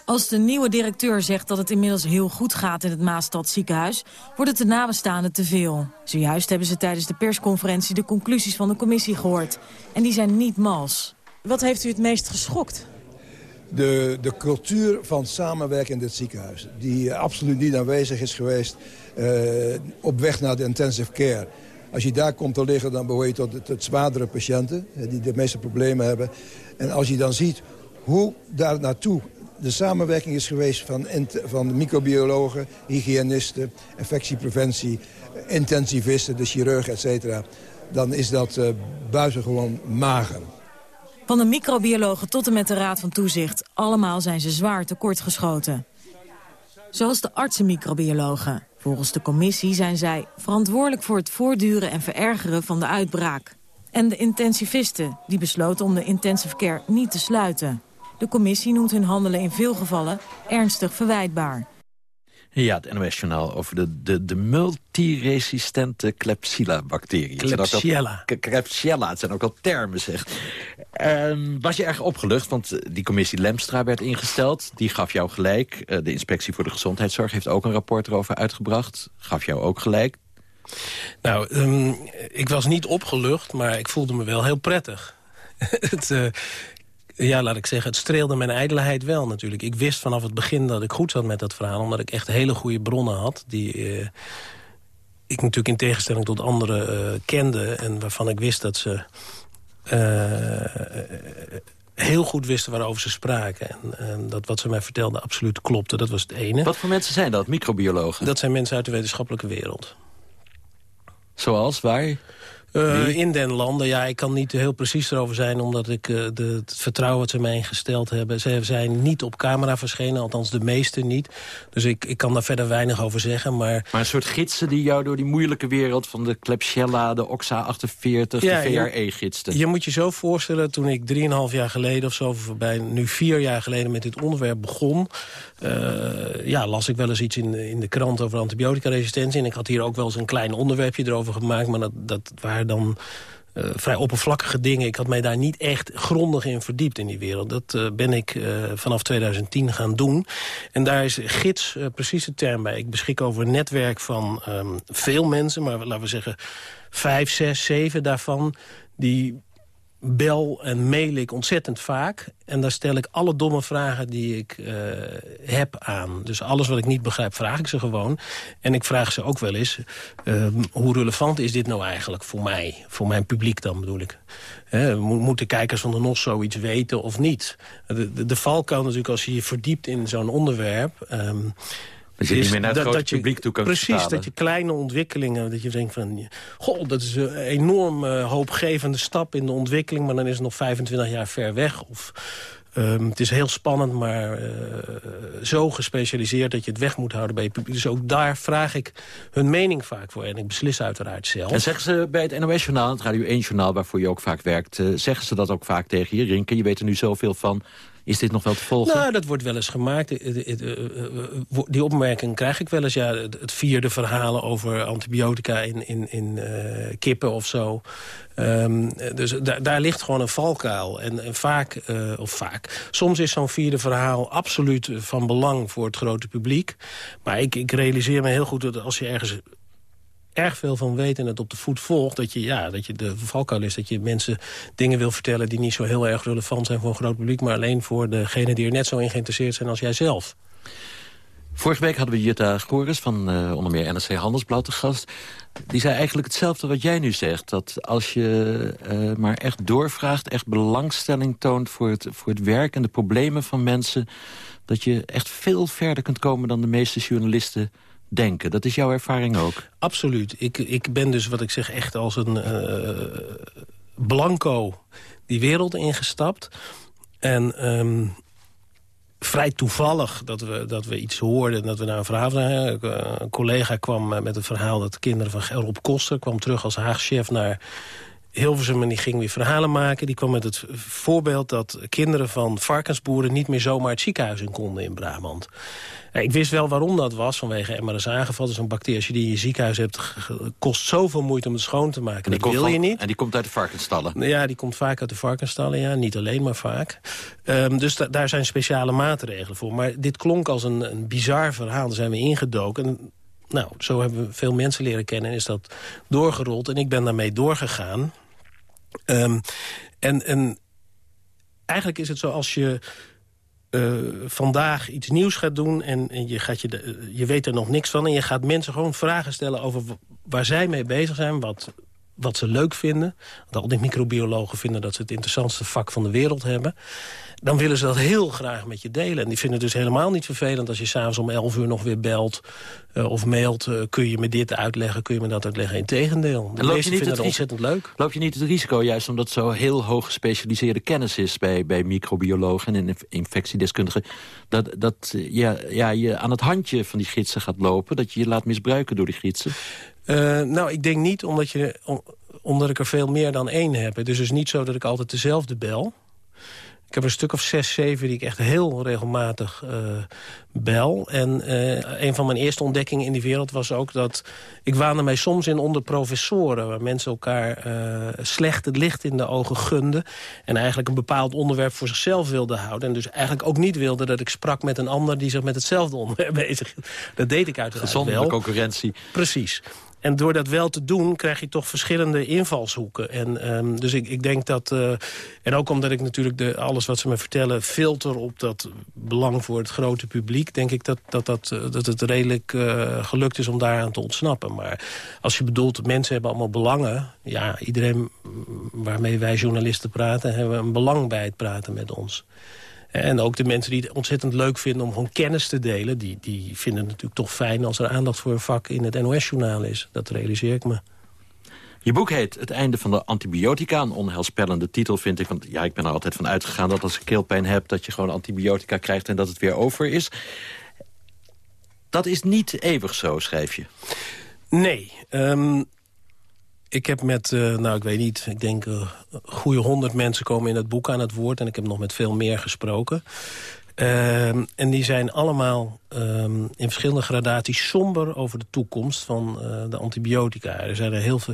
Als de nieuwe directeur zegt dat het inmiddels heel goed gaat in het Maastad ziekenhuis, wordt het de nabestaanden te veel. Zojuist hebben ze tijdens de persconferentie de conclusies van de commissie gehoord. En die zijn niet mals. Wat heeft u het meest geschokt? De, de cultuur van samenwerken in dit ziekenhuis. Die absoluut niet aanwezig is geweest uh, op weg naar de intensive care. Als je daar komt te liggen, dan behoor je tot tot zwaardere patiënten... die de meeste problemen hebben. En als je dan ziet hoe daar naartoe de samenwerking is geweest van, van microbiologen, hygiënisten, infectiepreventie, intensivisten, de chirurg, et cetera, dan is dat uh, buitengewoon mager. Van de microbiologen tot en met de Raad van Toezicht, allemaal zijn ze zwaar tekortgeschoten. Zoals de artsenmicrobiologen. Volgens de commissie zijn zij verantwoordelijk voor het voortduren en verergeren van de uitbraak. En de intensivisten, die besloten om de intensive care niet te sluiten. De commissie noemt hun handelen in veel gevallen ernstig verwijtbaar. Ja, het NOS-journaal over de, de, de multiresistente Klebsiella-bacterie. Klebsiella. Klebsiella, het zijn ook al termen, zeg. Um, was je erg opgelucht, want eh, die commissie Lemstra werd ingesteld. Die gaf jou gelijk. Uh, de Inspectie voor de Gezondheidszorg heeft ook een rapport erover uitgebracht. Gaf jou ook gelijk. Nou, um, ik was niet opgelucht, maar ik voelde me wel heel prettig. het, uh, ja, laat ik zeggen, het streelde mijn ijdelheid wel natuurlijk. Ik wist vanaf het begin dat ik goed zat met dat verhaal... omdat ik echt hele goede bronnen had... die uh, ik natuurlijk in tegenstelling tot anderen uh, kende... en waarvan ik wist dat ze uh, heel goed wisten waarover ze spraken. En, en, dat wat ze mij vertelden absoluut klopte. Dat was het ene. Wat voor mensen zijn dat, microbiologen? Dat zijn mensen uit de wetenschappelijke wereld. Zoals, waar? Uh, in den landen, ja, ik kan niet heel precies erover zijn... omdat ik uh, de, het vertrouwen wat ze mij ingesteld hebben... ze zijn niet op camera verschenen, althans de meeste niet. Dus ik, ik kan daar verder weinig over zeggen, maar... Maar een soort gidsen die jou door die moeilijke wereld... van de Klebsiella, de Oxa 48, ja, de VRE gidsten. Je moet je zo voorstellen, toen ik 3,5 jaar geleden of zo... voorbij nu vier jaar geleden met dit onderwerp begon... Uh, ja, las ik wel eens iets in, in de krant over antibioticaresistentie. En ik had hier ook wel eens een klein onderwerpje erover gemaakt... maar dat, dat waren dan uh, vrij oppervlakkige dingen. Ik had mij daar niet echt grondig in verdiept in die wereld. Dat uh, ben ik uh, vanaf 2010 gaan doen. En daar is gids precies de term bij. Ik beschik over een netwerk van um, veel mensen... maar laten we zeggen vijf, zes, zeven daarvan... die bel en mail ik ontzettend vaak. En daar stel ik alle domme vragen die ik uh, heb aan. Dus alles wat ik niet begrijp, vraag ik ze gewoon. En ik vraag ze ook wel eens... Uh, hoe relevant is dit nou eigenlijk voor mij? Voor mijn publiek dan bedoel ik. He, moeten kijkers van de NOS zoiets weten of niet? De, de, de valkuil natuurlijk als je je verdiept in zo'n onderwerp... Um, dat je niet meer naar het dat, grote publiek toe kan Precies, dat je kleine ontwikkelingen... dat je denkt van, goh, dat is een enorm uh, hoopgevende stap in de ontwikkeling... maar dan is het nog 25 jaar ver weg. Of um, het is heel spannend, maar uh, zo gespecialiseerd... dat je het weg moet houden bij je publiek. Dus ook daar vraag ik hun mening vaak voor. En ik beslis uiteraard zelf. En zeggen ze bij het NOS-journaal, het Radio 1-journaal... waarvoor je ook vaak werkt, uh, zeggen ze dat ook vaak tegen je? Rinke, je weet er nu zoveel van... Is dit nog wel te volgen? Nou, dat wordt wel eens gemaakt. Die opmerking krijg ik wel eens. Ja, het vierde verhalen over antibiotica in, in, in uh, kippen of zo. Um, dus daar, ligt gewoon een valkuil. En, vaak, of vaak, soms is zo'n vierde verhaal absoluut van belang voor het grote publiek. Maar ik, ik realiseer me heel goed dat als je ergens erg veel van weet en het op de voet volgt... dat je, ja, dat je de valkuil is dat je mensen dingen wil vertellen... die niet zo heel erg relevant zijn voor een groot publiek... maar alleen voor degenen die er net zo in geïnteresseerd zijn als jij zelf. Vorige week hadden we Jutta Goris van uh, onder meer NRC Handelsblad te gast. Die zei eigenlijk hetzelfde wat jij nu zegt. Dat als je uh, maar echt doorvraagt, echt belangstelling toont... Voor het, voor het werk en de problemen van mensen... dat je echt veel verder kunt komen dan de meeste journalisten denken. Dat is jouw ervaring ook? Absoluut. Ik, ik ben dus, wat ik zeg, echt als een uh, blanco die wereld ingestapt. En um, vrij toevallig dat we, dat we iets hoorden, dat we naar een verhaal... Een collega kwam met het verhaal dat de kinderen van Rob Koster... kwam terug als Haagchef naar Hilversum en die ging weer verhalen maken. Die kwam met het voorbeeld dat kinderen van varkensboeren... niet meer zomaar het ziekenhuis in konden in Brabant. Ik wist wel waarom dat was, vanwege MRSA-geval. Dus een bacterie, als je die in je ziekenhuis hebt... kost zoveel moeite om het schoon te maken. dat wil je niet. En die komt uit de varkensstallen? Ja, die komt vaak uit de varkensstallen, ja. Niet alleen, maar vaak. Um, dus daar zijn speciale maatregelen voor. Maar dit klonk als een, een bizar verhaal. Daar zijn we ingedoken. Nou, zo hebben we veel mensen leren kennen en is dat doorgerold. En ik ben daarmee doorgegaan. Um, en, en eigenlijk is het zo als je eh, vandaag iets nieuws gaat doen en, en je, gaat je, je weet er nog niks van... en je gaat mensen gewoon vragen stellen over waar zij mee bezig zijn... wat, wat ze leuk vinden. Want al die microbiologen vinden dat ze het interessantste vak van de wereld hebben. Dan willen ze dat heel graag met je delen. En die vinden het dus helemaal niet vervelend als je s'avonds om 11 uur nog weer belt uh, of mailt. Uh, kun je me dit uitleggen, kun je me dat uitleggen? Integendeel. De loop meesten vinden het ontzettend leuk. Loop je niet het risico, juist omdat zo heel hoog gespecialiseerde kennis is... bij, bij microbiologen en infectiedeskundigen... dat, dat ja, ja, je aan het handje van die gidsen gaat lopen... dat je je laat misbruiken door die gidsen? Uh, nou, ik denk niet omdat, je, omdat ik er veel meer dan één heb. Het is dus niet zo dat ik altijd dezelfde bel. Ik heb een stuk of zes, zeven die ik echt heel regelmatig uh, bel. En uh, een van mijn eerste ontdekkingen in die wereld was ook dat... ik waande mij soms in onder professoren... waar mensen elkaar uh, slecht het licht in de ogen gunden... en eigenlijk een bepaald onderwerp voor zichzelf wilden houden. En dus eigenlijk ook niet wilden dat ik sprak met een ander... die zich met hetzelfde onderwerp bezig Dat deed ik uiteraard Gezonde wel. concurrentie. Precies. En door dat wel te doen krijg je toch verschillende invalshoeken. En, um, dus ik, ik denk dat... Uh, en ook omdat ik natuurlijk de, alles wat ze me vertellen... filter op dat belang voor het grote publiek... denk ik dat, dat, dat, dat het redelijk uh, gelukt is om daaraan te ontsnappen. Maar als je bedoelt, mensen hebben allemaal belangen... ja, iedereen waarmee wij journalisten praten... hebben een belang bij het praten met ons. En ook de mensen die het ontzettend leuk vinden om gewoon kennis te delen... die, die vinden het natuurlijk toch fijn als er aandacht voor een vak in het NOS-journaal is. Dat realiseer ik me. Je boek heet Het einde van de antibiotica. Een onheilspellende titel vind ik. Want ja, ik ben er altijd van uitgegaan dat als ik keelpijn heb... dat je gewoon antibiotica krijgt en dat het weer over is. Dat is niet eeuwig zo, schrijf je. Nee. Um, ik heb met, uh, nou ik weet niet, ik denk uh, goede honderd mensen komen in het boek aan het woord. En ik heb nog met veel meer gesproken. Uh, en die zijn allemaal um, in verschillende gradaties somber over de toekomst van uh, de antibiotica. Er zijn er heel veel...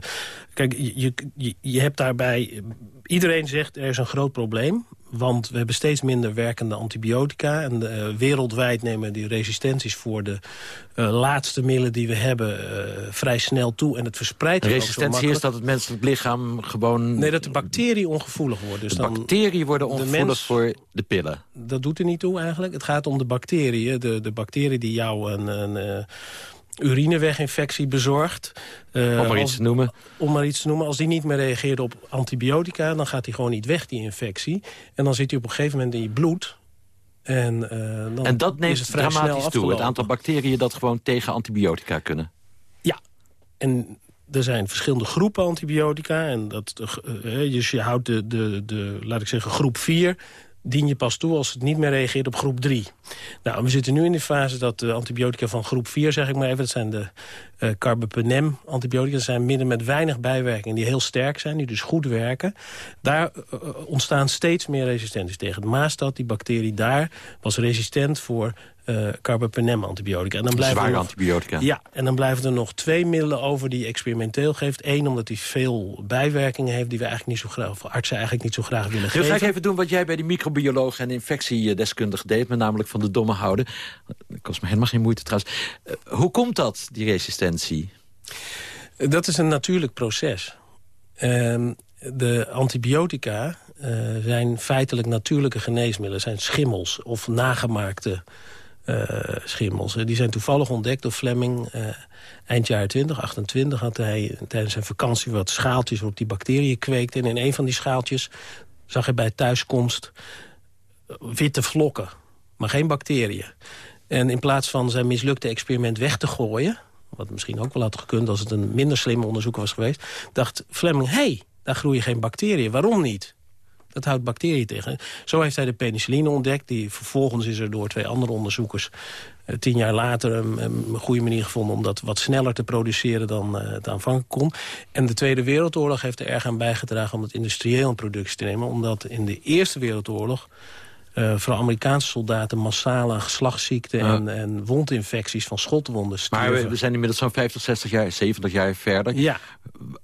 Kijk, je, je, je hebt daarbij... Iedereen zegt er is een groot probleem. Want we hebben steeds minder werkende antibiotica. En uh, wereldwijd nemen die resistenties voor de uh, laatste middelen die we hebben uh, vrij snel toe. En het verspreidt de resistentie is dat het menselijk lichaam gewoon... Nee, dat de bacteriën ongevoelig worden. Dus de bacteriën worden ongevoelig mens, voor de pillen. Dat doet er niet toe eigenlijk. Het gaat om de bacteriën. De, de bacteriën die jou een... een urineweginfectie bezorgt. Uh, om maar iets te noemen. Om maar iets te noemen. Als die niet meer reageert op antibiotica... dan gaat die gewoon niet weg, die infectie. En dan zit hij op een gegeven moment in je bloed. En, uh, dan en dat neemt dramatisch toe, het aantal bacteriën... dat gewoon tegen antibiotica kunnen. Ja, en er zijn verschillende groepen antibiotica. En dat, uh, dus je houdt de, de, de, laat ik zeggen, groep 4 dien je pas toe als het niet meer reageert op groep 3. Nou, we zitten nu in de fase dat de antibiotica van groep 4, zeg ik maar even... dat zijn de uh, carbapenem antibiotica, dat zijn midden met weinig bijwerkingen... die heel sterk zijn, die dus goed werken. Daar uh, ontstaan steeds meer resistenties tegen. De maastad, die bacterie daar, was resistent voor uh, carbapenem-antibiotica. En dan blijven Zware nog, antibiotica. Ja, en dan blijven er nog twee middelen over die experimenteel geeft. Eén, omdat die veel bijwerkingen heeft die we eigenlijk niet zo graag, of artsen eigenlijk niet zo graag willen geven. Dus ga ik even doen wat jij bij die microbioloog en infectiedeskundige deed, met namelijk van de domme houden. Dat kost me helemaal geen moeite trouwens. Uh, hoe komt dat, die resistentie? Dat is een natuurlijk proces. Uh, de antibiotica uh, zijn feitelijk natuurlijke geneesmiddelen. zijn schimmels of nagemaakte schimmels. Die zijn toevallig ontdekt door Fleming uh, eind jaren 20, 28... had hij tijdens zijn vakantie wat schaaltjes waarop die bacteriën kweekte. En in een van die schaaltjes zag hij bij thuiskomst witte vlokken, maar geen bacteriën. En in plaats van zijn mislukte experiment weg te gooien... wat misschien ook wel had gekund als het een minder slimme onderzoeker was geweest... dacht Fleming, hé, hey, daar groeien geen bacteriën. Waarom niet? Dat houdt bacteriën tegen. Zo heeft hij de penicilline ontdekt. Die, vervolgens is er door twee andere onderzoekers... Uh, tien jaar later een, een, goede manier gevonden... om dat wat sneller te produceren dan uh, het aanvankelijk kon. En de Tweede Wereldoorlog heeft er erg aan bijgedragen... om het industrieel in productie te nemen. Omdat in de Eerste Wereldoorlog uh, vooral Amerikaanse soldaten massale geslachtsziekten ja. en, en, wondinfecties van schotwonden Maar we, we, zijn inmiddels zo'n 50, 60 jaar, 70 jaar verder. Ja.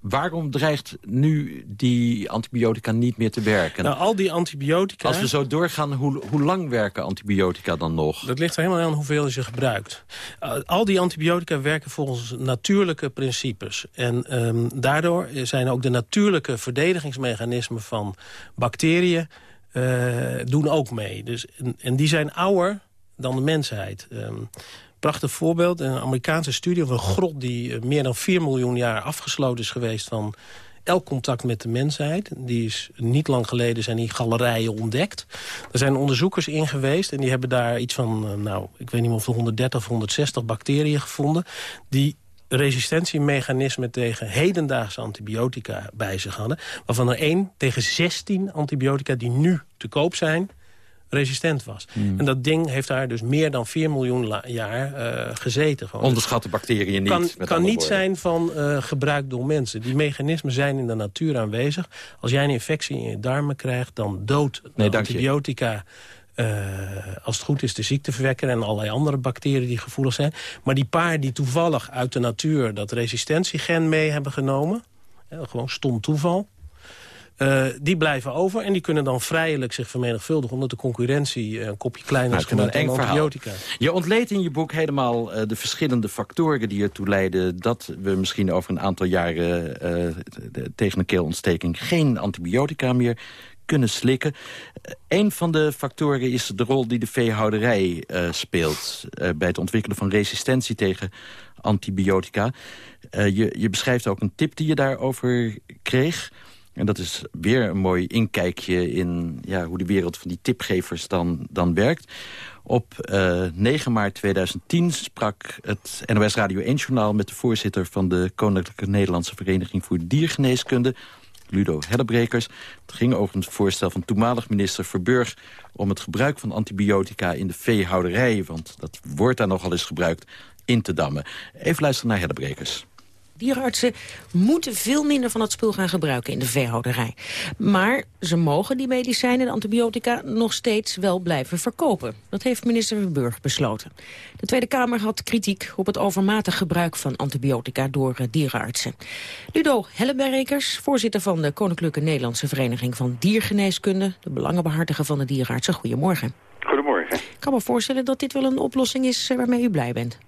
Waarom dreigt nu die antibiotica niet meer te werken? Nou, al die antibiotica... Als we zo doorgaan, hoe, hoe lang werken antibiotica dan nog? Dat ligt er helemaal aan hoeveel je ze gebruikt. Uh, al die antibiotica werken volgens natuurlijke principes. En um, daardoor zijn ook de natuurlijke verdedigingsmechanismen van bacteriën doen ook mee. Dus, en, en, die zijn ouder dan de mensheid. Um, prachtig voorbeeld, een Amerikaanse studie over een grot... die meer dan 4 miljoen jaar afgesloten is geweest van elk contact met de mensheid. Die is niet lang geleden zijn die galerijen ontdekt. Er zijn onderzoekers in geweest en die hebben daar iets van... nou, ik weet niet meer of 130 of 160 bacteriën gevonden... die resistentiemechanismen tegen hedendaagse antibiotica bij zich hadden. Waarvan er één tegen 16 antibiotica die nu te koop zijn resistent was. Hmm. En dat ding heeft daar dus meer dan 4 miljoen jaar uh, gezeten. Gewoon. Onderschat de bacteriën niet. Kan, kan niet zijn van uh, gebruik door mensen. Die mechanismen zijn in de natuur aanwezig. Als jij een infectie in je darmen krijgt, dan doodt nee, antibiotica... Uh, als het goed is de ziekteverwekker en allerlei andere bacteriën die gevoelig zijn. Maar die paar die toevallig uit de natuur dat resistentiegen mee hebben genomen... gewoon stom toeval... Uh, die blijven over en die kunnen dan vrijelijk zich vermenigvuldigen... omdat de concurrentie een kopje kleiner is nou, dan antibiotica. Je ontleedt in je boek helemaal uh, de verschillende factoren die ertoe leiden... dat we misschien over een aantal jaren uh, tegen een keelontsteking... geen antibiotica meer kunnen slikken. Een van de factoren is de rol die de veehouderij speelt... bij het ontwikkelen van resistentie tegen antibiotica. je, je beschrijft ook een tip die je daarover kreeg... En dat is weer een mooi inkijkje in ja, hoe de wereld van die tipgevers dan, dan werkt. Op uh, eh, 9 maart 2010 sprak het NOS Radio 1-journaal... met de voorzitter van de Koninklijke Nederlandse Vereniging voor Diergeneeskunde... Ludo Hellebrekers. Het ging over een voorstel van toenmalig minister Verburg... om het gebruik van antibiotica in de veehouderij... want dat wordt daar nogal eens gebruikt, in te dammen. Even luisteren naar Hellebrekers. Dierenartsen moeten veel minder van het spul gaan gebruiken in de veehouderij. Maar ze mogen die medicijnen, de antibiotica, nog steeds wel blijven verkopen. Dat heeft minister Verburg besloten. De Tweede Kamer had kritiek op het overmatig gebruik van antibiotica door eh, dierenartsen. Ludo Helleberrekers, voorzitter van de Koninklijke Nederlandse Vereniging van Diergeneeskunde, de belangenbehartiger van de dierenartsen. Goedemorgen. Goedemorgen. Ik kan me voorstellen dat dit wel een oplossing is eh, waarmee u blij bent.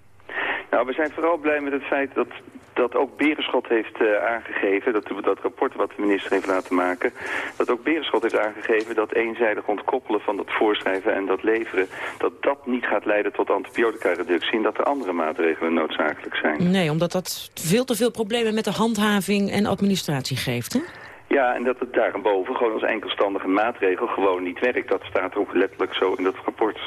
Nou, we zijn vooral blij met het feit dat dat ook Berenschot heeft uh, aangegeven, dat, dat rapport wat de minister heeft laten maken, dat ook Berenschot heeft aangegeven dat eenzijdig ontkoppelen van dat voorschrijven en dat leveren, dat dat niet gaat leiden tot antibiotica-reductie en dat er andere maatregelen noodzakelijk zijn. Nee, omdat dat veel te veel problemen met de handhaving en administratie geeft, hè? Ja, en dat het daarboven gewoon als enkelstandige maatregel gewoon niet werkt. Dat staat ook letterlijk zo in dat rapport.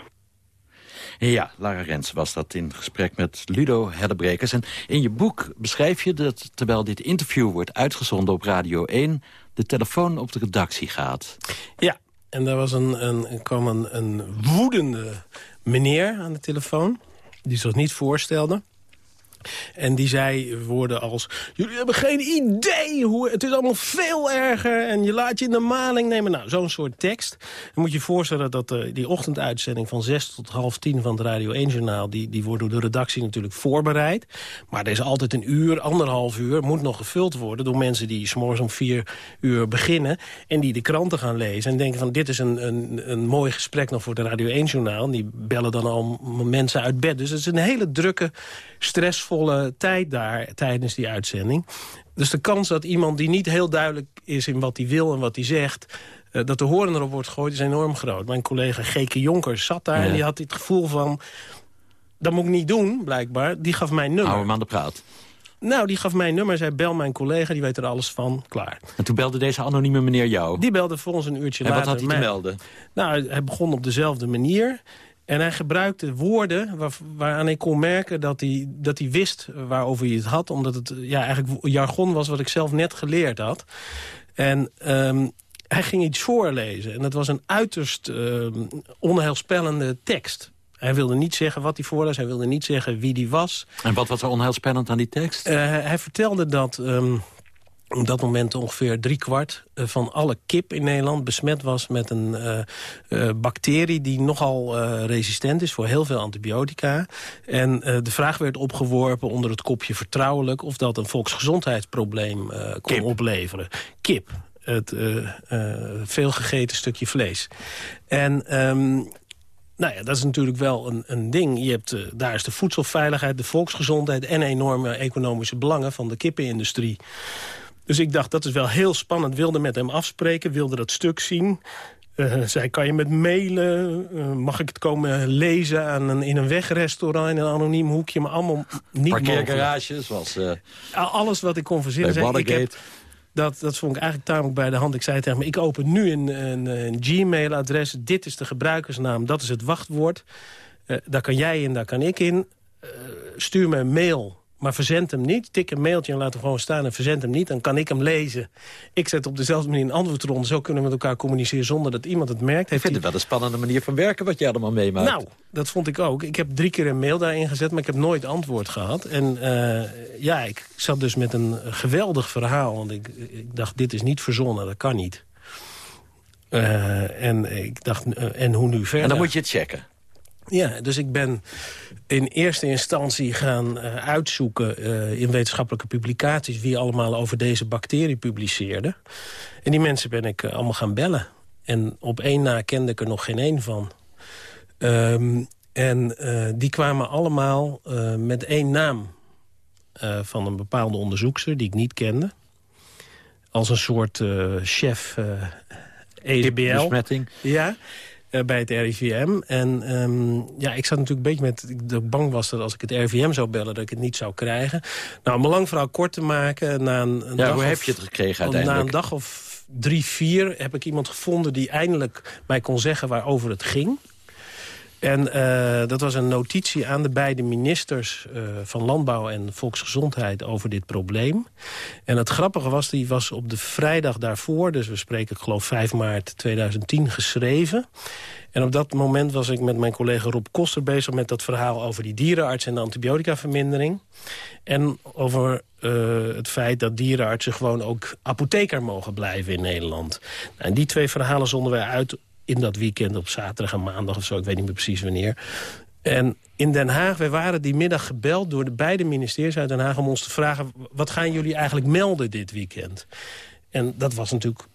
Ja, Lara Rens was dat in gesprek met Ludo Hellebrekers. En in je boek beschrijf je dat terwijl dit interview wordt uitgezonden op Radio 1... de telefoon op de redactie gaat. Ja, en daar was een, een, kwam een woedende meneer aan de telefoon... die zich niet voorstelde. En die zei woorden als... jullie hebben geen idee hoe... het is allemaal veel erger en je laat je in de maling nemen. Nou, zo'n soort tekst. Dan moet je je voorstellen dat uh, die ochtenduitzending... van 6 tot half tien van het Radio 1-journaal... Die, die wordt door de redactie natuurlijk voorbereid. Maar er is altijd een uur, anderhalf uur... moet nog gevuld worden door mensen die s'morgens om vier uur beginnen... en die de kranten gaan lezen en denken van... dit is een, een, een mooi gesprek nog voor het Radio 1-journaal. Die bellen dan al mensen uit bed. Dus het is een hele drukke, stressvolle tijd daar tijdens die uitzending. Dus de kans dat iemand die niet heel duidelijk is in wat hij wil en wat hij zegt... Uh, dat de horen erop wordt gegooid, is enorm groot. Mijn collega Geke Jonker zat daar en die had het gevoel van... dat moet ik niet doen, blijkbaar. Die gaf mijn nummer. Hou hem aan de praat. Nou, die gaf mijn nummer, zei bel mijn collega, die weet er alles van, klaar. En toen belde deze anonieme meneer jou? Die belde voor ons een uurtje en later. En wat had hij te melden? Nou, hij begon op dezelfde manier. En hij gebruikte woorden waar, waaraan ik kon merken dat hij, dat hij wist waarover hij het had. Omdat het ja, eigenlijk jargon was wat ik zelf net geleerd had. En um, hij ging iets voorlezen. En dat was een uiterst um, onheilspellende tekst. Hij wilde niet zeggen wat hij voorlas. Hij wilde niet zeggen wie die was. En wat was er onheilspellend aan die tekst? Uh, hij vertelde dat... Um, op dat moment ongeveer driekwart eh, van alle kip in Nederland besmet was met een uh, uh, bacterie die nogal uh, resistent is voor heel veel antibiotica. En de vraag werd opgeworpen onder het kopje vertrouwelijk of dat een volksgezondheidsprobleem kon kip. opleveren. Kip, het veel gegeten stukje vlees. En um, nou ja, dat is natuurlijk wel een, een ding. Je hebt, uh, daar is de voedselveiligheid, de volksgezondheid... en enorme economische belangen van de kippenindustrie. Dus ik dacht, dat is wel heel spannend. Wilde met hem afspreken, wilde dat stuk zien. Uh, zij kan je met mailen, uh, mag ik het komen lezen aan een, in een wegrestaurant... in een anoniem hoekje, maar allemaal niet Parkeergarage, zoals... Uh, Alles wat ik kon verzinnen. Bij Watergate. Dat, dat vond ik eigenlijk tamelijk bij de hand. Ik zei tegen me, ik open nu een, een, een Gmail-adres. Dit is de gebruikersnaam, dat is het wachtwoord. Daar kan jij in, daar kan ik in. Stuur me een mail, maar verzend hem niet. Tik een mailtje en laat hem gewoon staan en verzend hem niet. Dan kan ik hem lezen. Ik zet op dezelfde manier een antwoordronde. Zo kunnen we met elkaar communiceren zonder dat iemand het merkt. Heeft ik vind het wel een spannende manier van werken wat je allemaal meemaakt. Nou, dat vond ik ook. Ik heb drie keer een mail daarin gezet, maar ik heb nooit antwoord gehad. En uh, ja, ik zat dus met een geweldig verhaal. Want ik, ik dacht, dit is niet verzonnen, dat kan niet. Uh, en ik dacht, uh, en hoe nu verder? En dan moet je het checken. Ja, dus ik ben in eerste instantie gaan uh, uitzoeken uh, in wetenschappelijke publicaties... wie allemaal over deze bacterie publiceerde. En die mensen ben ik uh, allemaal gaan bellen. En op één na kende ik er nog geen één van. Um, en die kwamen allemaal met één naam van een bepaalde onderzoekster... die ik niet kende. Als een soort chef EDBL. Besmetting. Ja. Uh, bij het RIVM. En um, ja, ik zat natuurlijk een beetje met... Dat ik bang was dat als ik het RIVM zou bellen... dat ik het niet zou krijgen. Nou, om een lang verhaal kort te maken... Na een, een ja, dag hoe of, heb je het gekregen uiteindelijk? Na een dag of drie, vier heb ik iemand gevonden... die eindelijk mij kon zeggen waarover het ging. En uh, dat was een notitie aan de beide ministers uh, van Landbouw en Volksgezondheid over dit probleem. En het grappige was, die was op de vrijdag daarvoor, dus we spreken ik geloof 5 maart 2010, geschreven. En op dat moment was ik met mijn collega Rob Koster bezig met dat verhaal over die dierenarts en de antibioticavermindering. En over uh, het feit dat dierenartsen gewoon ook apotheker mogen blijven in Nederland. Nou, en die twee verhalen zonden wij uit in dat weekend op zaterdag en maandag of zo. Ik weet niet meer precies wanneer. En in Den Haag, wij waren die middag gebeld door de beide ministeries uit Den Haag... om ons te vragen, wat gaan jullie eigenlijk melden dit weekend? En dat was natuurlijk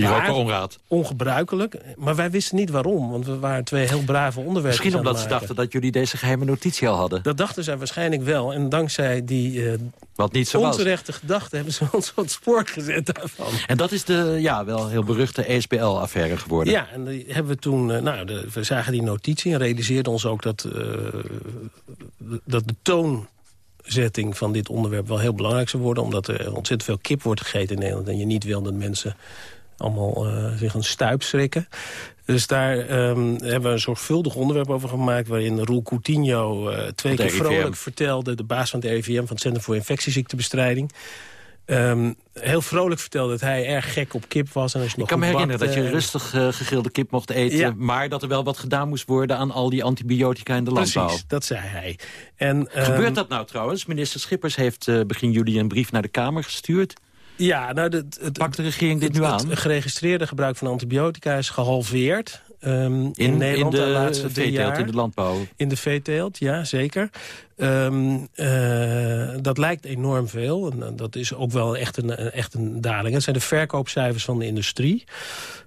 raar, onraad. ongebruikelijk. Maar wij wisten niet waarom, want we waren twee heel brave onderwerpen Misschien omdat ze dachten dat jullie deze geheime notitie al hadden. Dat dachten zij waarschijnlijk wel. En dankzij die uh, Wat niet zo onterechte gedachten hebben ze ons op het spoor gezet daarvan. En dat is de ja, wel heel beruchte ESBL-affaire geworden. Ja, en die hebben we toen... Uh, nou, de, we zagen die notitie en realiseerden ons ook dat, uh, dat de toon zetting van dit onderwerp wel heel belangrijk zou worden. Omdat er ontzettend veel kip wordt gegeten in Nederland. En je niet wil dat mensen allemaal uh, zich een stuip schrikken. Dus daar um, hebben we een zorgvuldig onderwerp over gemaakt... waarin Roel Coutinho uh, twee keer vrolijk vertelde... de baas van het RIVM, van het Centrum voor Infectieziektebestrijding... Um, heel vrolijk vertelde dat hij erg gek op kip was. En als je Ik kan me herinneren dat je rustig uh, gegrilde kip mocht eten... Ja. maar dat er wel wat gedaan moest worden aan al die antibiotica in de landbouw. Precies, dat zei hij. En, Gebeurt um, dat nou trouwens? Minister Schippers heeft uh, begin juli een brief naar de Kamer gestuurd. Ja, nou, de, het, Pakt de regering dit het, nu aan? Het geregistreerde gebruik van antibiotica is gehalveerd. Um, in, in, Nederland in de, de laatste veeteelt, in de landbouw. In de veeteelt, ja, zeker. Um, uh, dat lijkt enorm veel. En dat is ook wel echt een, echt een daling. Het zijn de verkoopcijfers van de industrie.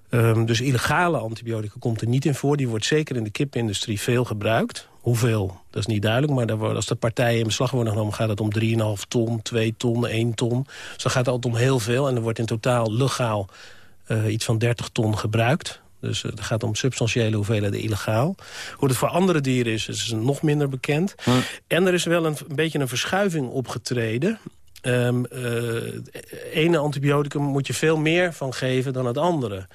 Um, dus illegale antibiotica komt er niet in voor. Die wordt zeker in de kipindustrie veel gebruikt. Hoeveel, dat is niet duidelijk. Maar daar als de partijen in beslag worden genomen... gaat het om 3,5 ton, 2 ton, 1 ton. Dus dan gaat het altijd om heel veel. En er wordt in totaal legaal uh, iets van 30 ton gebruikt. Dus het gaat om substantiële hoeveelheden illegaal. Hoe het voor andere dieren is, is nog minder bekend. En er is wel een, een beetje een verschuiving opgetreden. Um, uh, ene antibioticum moet je veel meer van geven dan het andere.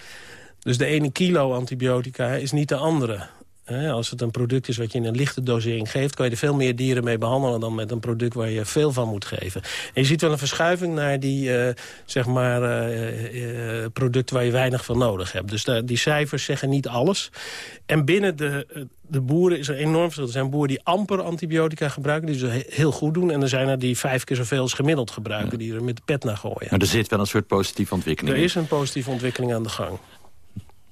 Dus de ene kilo antibiotica is niet de andere. Als het een product is wat je in een lichte dosering geeft... kan je er veel meer dieren mee behandelen dan met een product waar je veel van moet geven. En je ziet wel een verschuiving naar die uh, zeg maar, uh, uh, producten waar je weinig van nodig hebt. Dus die cijfers zeggen niet alles. En binnen de, de boeren is er enorm verschil. Er zijn boeren die amper antibiotica gebruiken, die ze heel goed doen. En er zijn er die vijf keer zoveel als gemiddeld gebruiken, die er met de pet naar gooien. Maar er zit wel een soort positieve ontwikkeling Er is een positieve ontwikkeling aan de gang.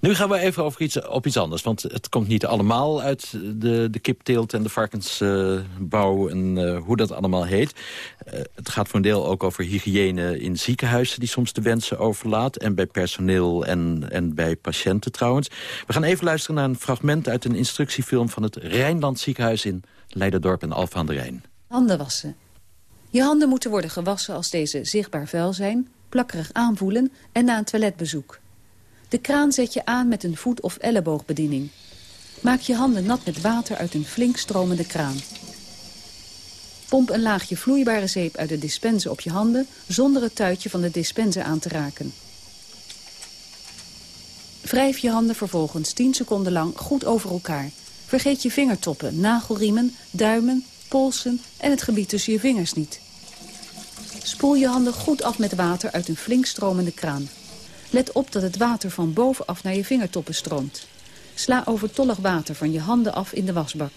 Nu gaan we even over iets, op iets anders. Want het komt niet allemaal uit de, de kipteelt en de varkensbouw... En uh, hoe dat allemaal heet. Uh, het gaat voor een deel ook over hygiëne in ziekenhuizen... die soms de wensen overlaat. En bij personeel en, en bij patiënten trouwens. We gaan even luisteren naar een fragment uit een instructiefilm... van het Rijnland ziekenhuis in Leiderdorp en Alphen aan de Rijn. Handen wassen. Je handen moeten worden gewassen als deze zichtbaar vuil zijn... plakkerig aanvoelen en na een toiletbezoek... De kraan zet je aan met een voet- of elleboogbediening. Maak je handen nat met water uit een flink stromende kraan. Pomp een laagje vloeibare zeep uit de dispenser op je handen... zonder het tuitje van de dispenser aan te raken. Wrijf je handen vervolgens 10 seconden lang goed over elkaar. Vergeet je vingertoppen, nagelriemen, duimen, polsen en het gebied tussen je vingers niet. Spoel je handen goed af met water uit een flink stromende kraan. Let op dat het water van bovenaf naar je vingertoppen stroomt. Sla overtollig water van je handen af in de wasbak.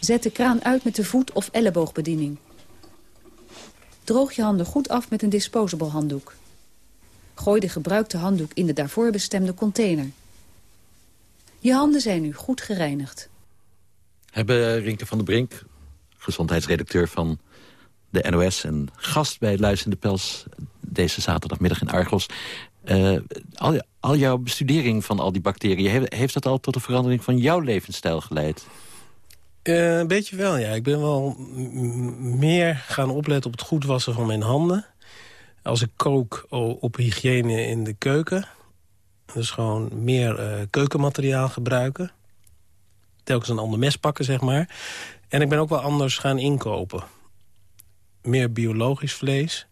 Zet de kraan uit met de voet- of elleboogbediening. Droog je handen goed af met een disposable handdoek. Gooi de gebruikte handdoek in de daarvoor bestemde container. Je handen zijn nu goed gereinigd. Hebben Rinke van der Brink, gezondheidsredacteur van de NOS... en gast bij Luisterende Pels deze zaterdagmiddag in Argos... Uh, al, jouw bestudering van al die bacteriën... heeft dat al tot een verandering van jouw levensstijl geleid? Uh, een beetje wel, ja. Ik ben wel meer gaan opletten op het goed wassen van mijn handen. Als ik kook, op hygiëne in de keuken. Dus gewoon meer uh, keukenmateriaal gebruiken. Telkens een ander mes pakken, zeg maar. En ik ben ook wel anders gaan inkopen. Meer biologisch vlees.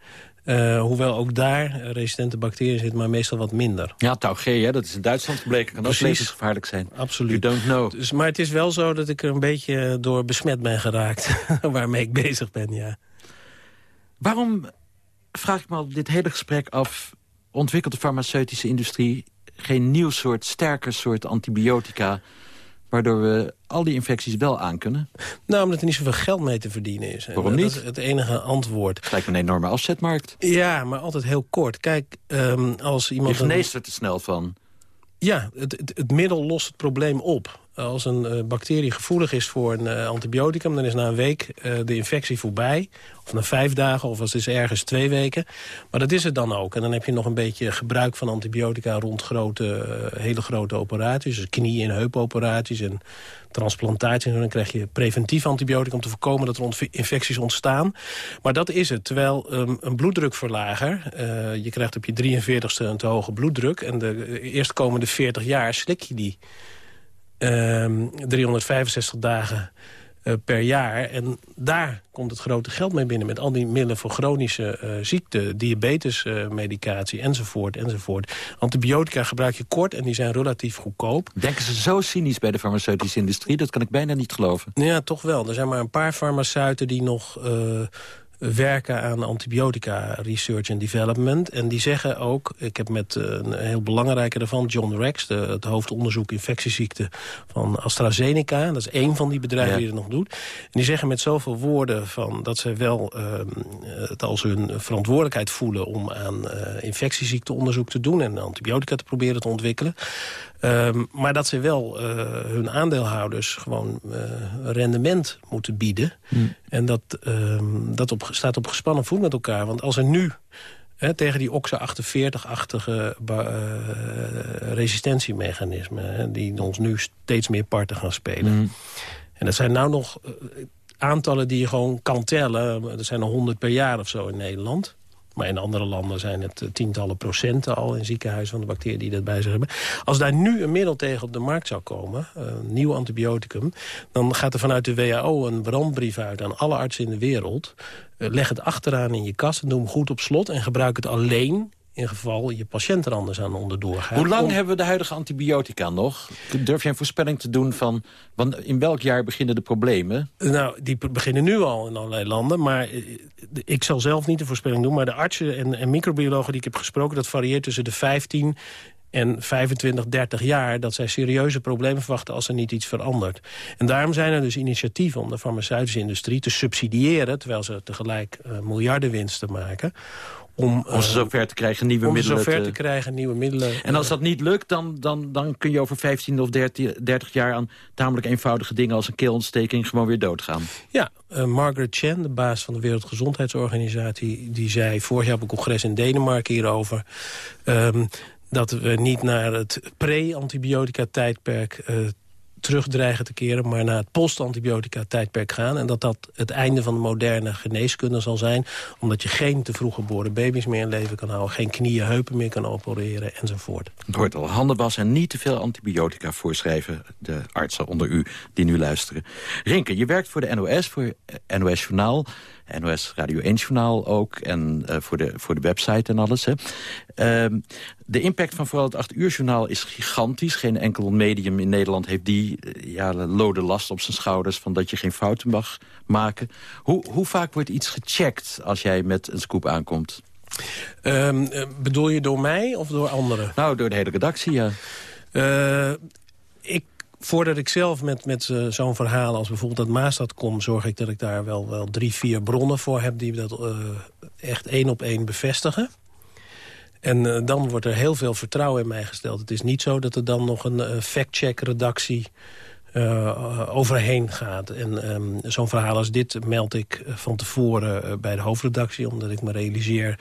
Uh, hoewel ook daar resistente bacteriën zitten, maar meestal wat minder. Ja, taugé, dat is in Duitsland gebleken. Kan ook levensgevaarlijk zijn. Absoluut. You don't know. Dus, maar het is wel zo dat ik er een beetje door besmet ben geraakt. waarmee ik bezig ben, ja. Waarom, vraag ik me al dit hele gesprek af... ontwikkelt de farmaceutische industrie geen nieuw soort, sterker soort antibiotica waardoor we al die infecties wel aankunnen? Nou, omdat er niet zoveel geld mee te verdienen is. Waarom niet? Dat is het enige antwoord. Het lijkt me een enorme afzetmarkt. Ja, maar altijd heel kort. Kijk, um, als iemand... Je geneest er te snel van. Ja, het, het, het, middel lost het probleem op. Als een uh, bacterie gevoelig is voor een uh, antibioticum... dan is na een week uh, de infectie voorbij. Of na vijf dagen, of als het is ergens twee weken. Maar dat is het dan ook. En dan heb je nog een beetje gebruik van antibiotica... rond grote, hele grote operaties. Dus knie- en heupoperaties en transplantaties. En dan krijg je preventief antibiotica... om te voorkomen dat er infecties ontstaan. Maar dat is het. Terwijl um, een bloeddrukverlager... je krijgt op je 43ste een te hoge bloeddruk... en de eerstkomende 40 jaar slik je die... Um, 365 dagen uh, per jaar. En daar komt het grote geld mee binnen... met al die middelen voor chronische uh, ziekte, diabetesmedicatie uh, enzovoort, enzovoort. Antibiotica gebruik je kort en die zijn relatief goedkoop. Denken ze zo cynisch bij de farmaceutische industrie? Dat kan ik bijna niet geloven. Ja, toch wel. Er zijn maar een paar farmaceuten die nog werken aan antibiotica research and development. En die zeggen ook, ik heb met een heel belangrijke ervan... John Rex, de, het hoofdonderzoek infectieziekten van AstraZeneca. Dat is één van die bedrijven ja. die het nog doet. En die zeggen met zoveel woorden van dat ze wel uh, het als hun verantwoordelijkheid voelen... om aan uh, infectieziekteonderzoek te doen en antibiotica te proberen te ontwikkelen. Um, maar dat ze wel uh, hun aandeelhouders gewoon uh, rendement moeten bieden. Mm. En dat, um, dat op, staat op gespannen voet met elkaar. Want als er nu hè, tegen die OXA 48-achtige uh, resistentiemechanismen... Hè, die ons nu steeds meer parten gaan spelen. Mm. En dat zijn nou nog aantallen die je gewoon kan tellen. Er zijn er 100 per jaar of zo in Nederland. Maar in andere landen zijn het tientallen procenten al in ziekenhuizen van de bacteriën die dat bij zich hebben. Als daar nu een middel tegen op de markt zou komen, een nieuw antibioticum... dan gaat er vanuit de WHO een brandbrief uit aan alle artsen in de wereld. Leg het achteraan in je kast en doe hem goed op slot... en gebruik het alleen in geval je patiënt er anders aan onderdoor gaat. Hoe lang Om... hebben we de huidige antibiotica nog? Durf je een voorspelling te doen van... Want in welk jaar beginnen de problemen? Nou, die beginnen nu al in allerlei landen. Maar ik zal zelf niet de voorspelling doen. Maar de artsen en, en microbiologen die ik heb gesproken... dat varieert tussen de 15 en 25, 30 jaar... dat zij serieuze problemen verwachten als er niet iets verandert. En daarom zijn er dus initiatieven om de farmaceutische industrie te subsidiëren... terwijl ze tegelijk uh, miljardenwinsten maken om, om ze zover te krijgen, nieuwe om middelen. Om zover te... te krijgen, nieuwe middelen. En als dat niet lukt, dan, dan, dan kun je over 15 of 30, 30 jaar... aan tamelijk eenvoudige dingen als een keelontsteking gewoon weer doodgaan. Ja, uh, Margaret Chan, de baas van de Wereldgezondheidsorganisatie... die zei vorig jaar op een congres in Denemarken hierover... Um, dat we niet naar het pre-antibiotica-tijdperk... Uh, terug dreigen te keren... maar naar het post-antibiotica-tijdperk gaan. En dat dat het einde van de moderne geneeskunde zal zijn. Omdat je geen te vroeg geboren baby's meer in leven kan houden... geen knieën, heupen meer kan opereren enzovoort. Het hoort al handen wassen en niet te veel antibiotica voorschrijven. De artsen onder u die nu luisteren. Rinke, je werkt voor de NOS, voor NOS Journaal... NOS Radio 1 Journaal ook. En uh, voor, de, voor de website en alles. Hè. Uh, de impact van vooral het 8 uur journaal is gigantisch. Geen enkel medium in Nederland heeft die uh, ja, lode last op zijn schouders... van dat je geen fouten mag maken. Hoe, hoe vaak wordt iets gecheckt als jij met een scoop aankomt? Um, bedoel je door mij of door anderen? Nou, door de hele redactie, ja. Uh, voordat ik zelf met, met uh, zo'n verhaal als bijvoorbeeld dat Maastad kom... zorg ik dat ik daar wel, wel drie, vier bronnen voor heb... die dat uh, echt één op één bevestigen. En uh, dan wordt er heel veel vertrouwen in mij gesteld. Het is niet zo dat er dan nog een fact-check-redactie overheen gaat. En um, zo'n verhaal als dit meld ik van tevoren bij de hoofdredactie... omdat ik me realiseer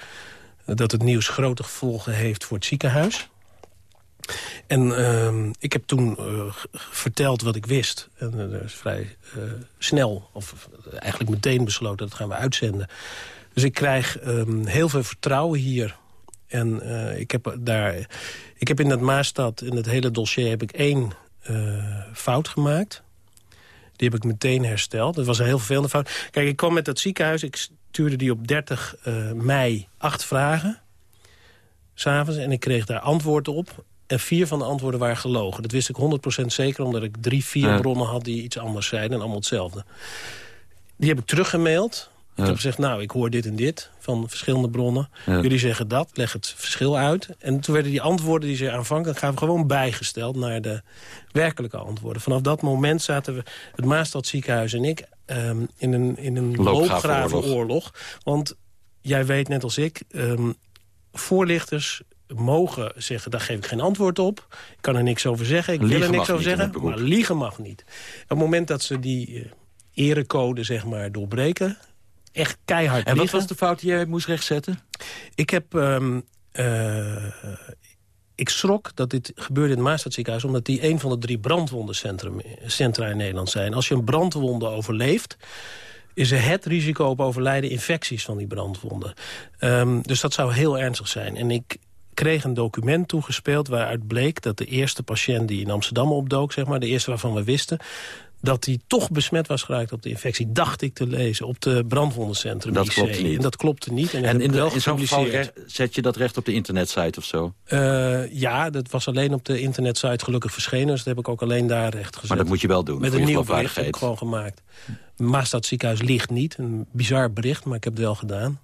dat het nieuws grote gevolgen heeft voor het ziekenhuis... En uh, ik heb toen uh, verteld wat ik wist. En uh, is vrij uh, snel, of eigenlijk meteen besloten, dat gaan we uitzenden. Dus ik krijg um, heel veel vertrouwen hier. En ik, heb daar, ik heb in dat Maastad, in het hele dossier, heb ik één fout gemaakt. Die heb ik meteen hersteld. Dat was een heel vervelende fout. Kijk, ik kwam met dat ziekenhuis. Ik stuurde die op 30 mei acht vragen. S'avonds. En ik kreeg daar antwoord op. En vier van de antwoorden waren gelogen. Dat wist ik 100% zeker, omdat ik drie, vier ja. bronnen had... die iets anders zeiden en allemaal hetzelfde. Die heb ik teruggemaild. Ja. Ik heb gezegd, nou, ik hoor dit en dit van verschillende bronnen. Ja. Jullie zeggen dat, leg het verschil uit. En toen werden die antwoorden die ze aanvankelijk gaven... gewoon bijgesteld naar de werkelijke antwoorden. Vanaf dat moment zaten we, het Maastad ziekenhuis en ik... Um, in een, in een loopgravenoorlog. Want jij weet net als ik... Um, voorlichters mogen zeggen, daar geef ik geen antwoord op. Ik kan er niks over zeggen, ik liegen wil er niks over zeggen. Maar liegen mag niet. Op het moment dat ze die uh, erecode zeg maar, doorbreken... echt keihard En wat was de fout die jij moest rechtzetten? Ik heb... Um, uh, ik schrok dat dit gebeurde in het Maastadziekenhuis... omdat die een van de drie brandwondencentra in Nederland zijn. Als je een brandwonde overleeft is er het risico op overlijden infecties van die brandwonden. Um, dus dat zou heel ernstig zijn. En ik kreeg een document toegespeeld waaruit bleek dat de eerste patiënt die in Amsterdam opdook, zeg maar, de eerste waarvan we wisten, dat hij toch besmet was geraakt op de infectie, dacht ik te lezen op de brandwondencentrum Dat klopte niet. En dat klopte niet. En, en in, de, in zo'n geval zet je dat recht op de internetsite of zo? Uh, ja, dat was alleen op de internetsite gelukkig verschenen. Dus dat heb ik ook alleen daar recht gezet. Maar dat moet je wel doen, Met een nieuw bericht heb ik gewoon gemaakt. Maastad ziekenhuis ligt niet. Een bizar bericht, maar ik heb het wel gedaan.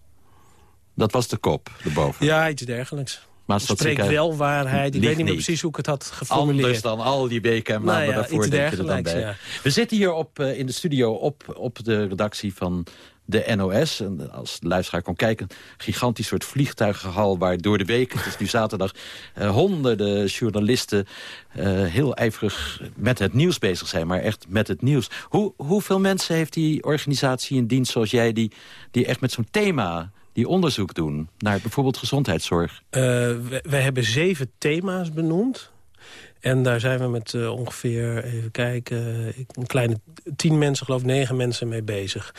Dat was de kop, erboven? Ja, iets dergelijks. Spreek wel waarheid. Ik weet niet meer precies hoe ik het had geformuleerd. Anders dan al die weken en maanden nou ja, daarvoor denk je er dan bij. Ja. We zitten hier op, uh, in de studio op, op de redactie van de NOS. En als de luisteraar kon kijken, een gigantisch soort vliegtuigenhal... waar door de week, het is nu zaterdag, uh, honderden journalisten... Uh, heel ijverig met het nieuws bezig zijn, maar echt met het nieuws. Hoe, hoeveel mensen heeft die organisatie in dienst zoals jij... die, die echt met zo'n thema die onderzoek doen naar bijvoorbeeld gezondheidszorg? Uh, we, hebben zeven thema's benoemd. En daar zijn we met uh, ongeveer, even kijken, een kleine tien mensen, geloof ik, negen mensen mee bezig.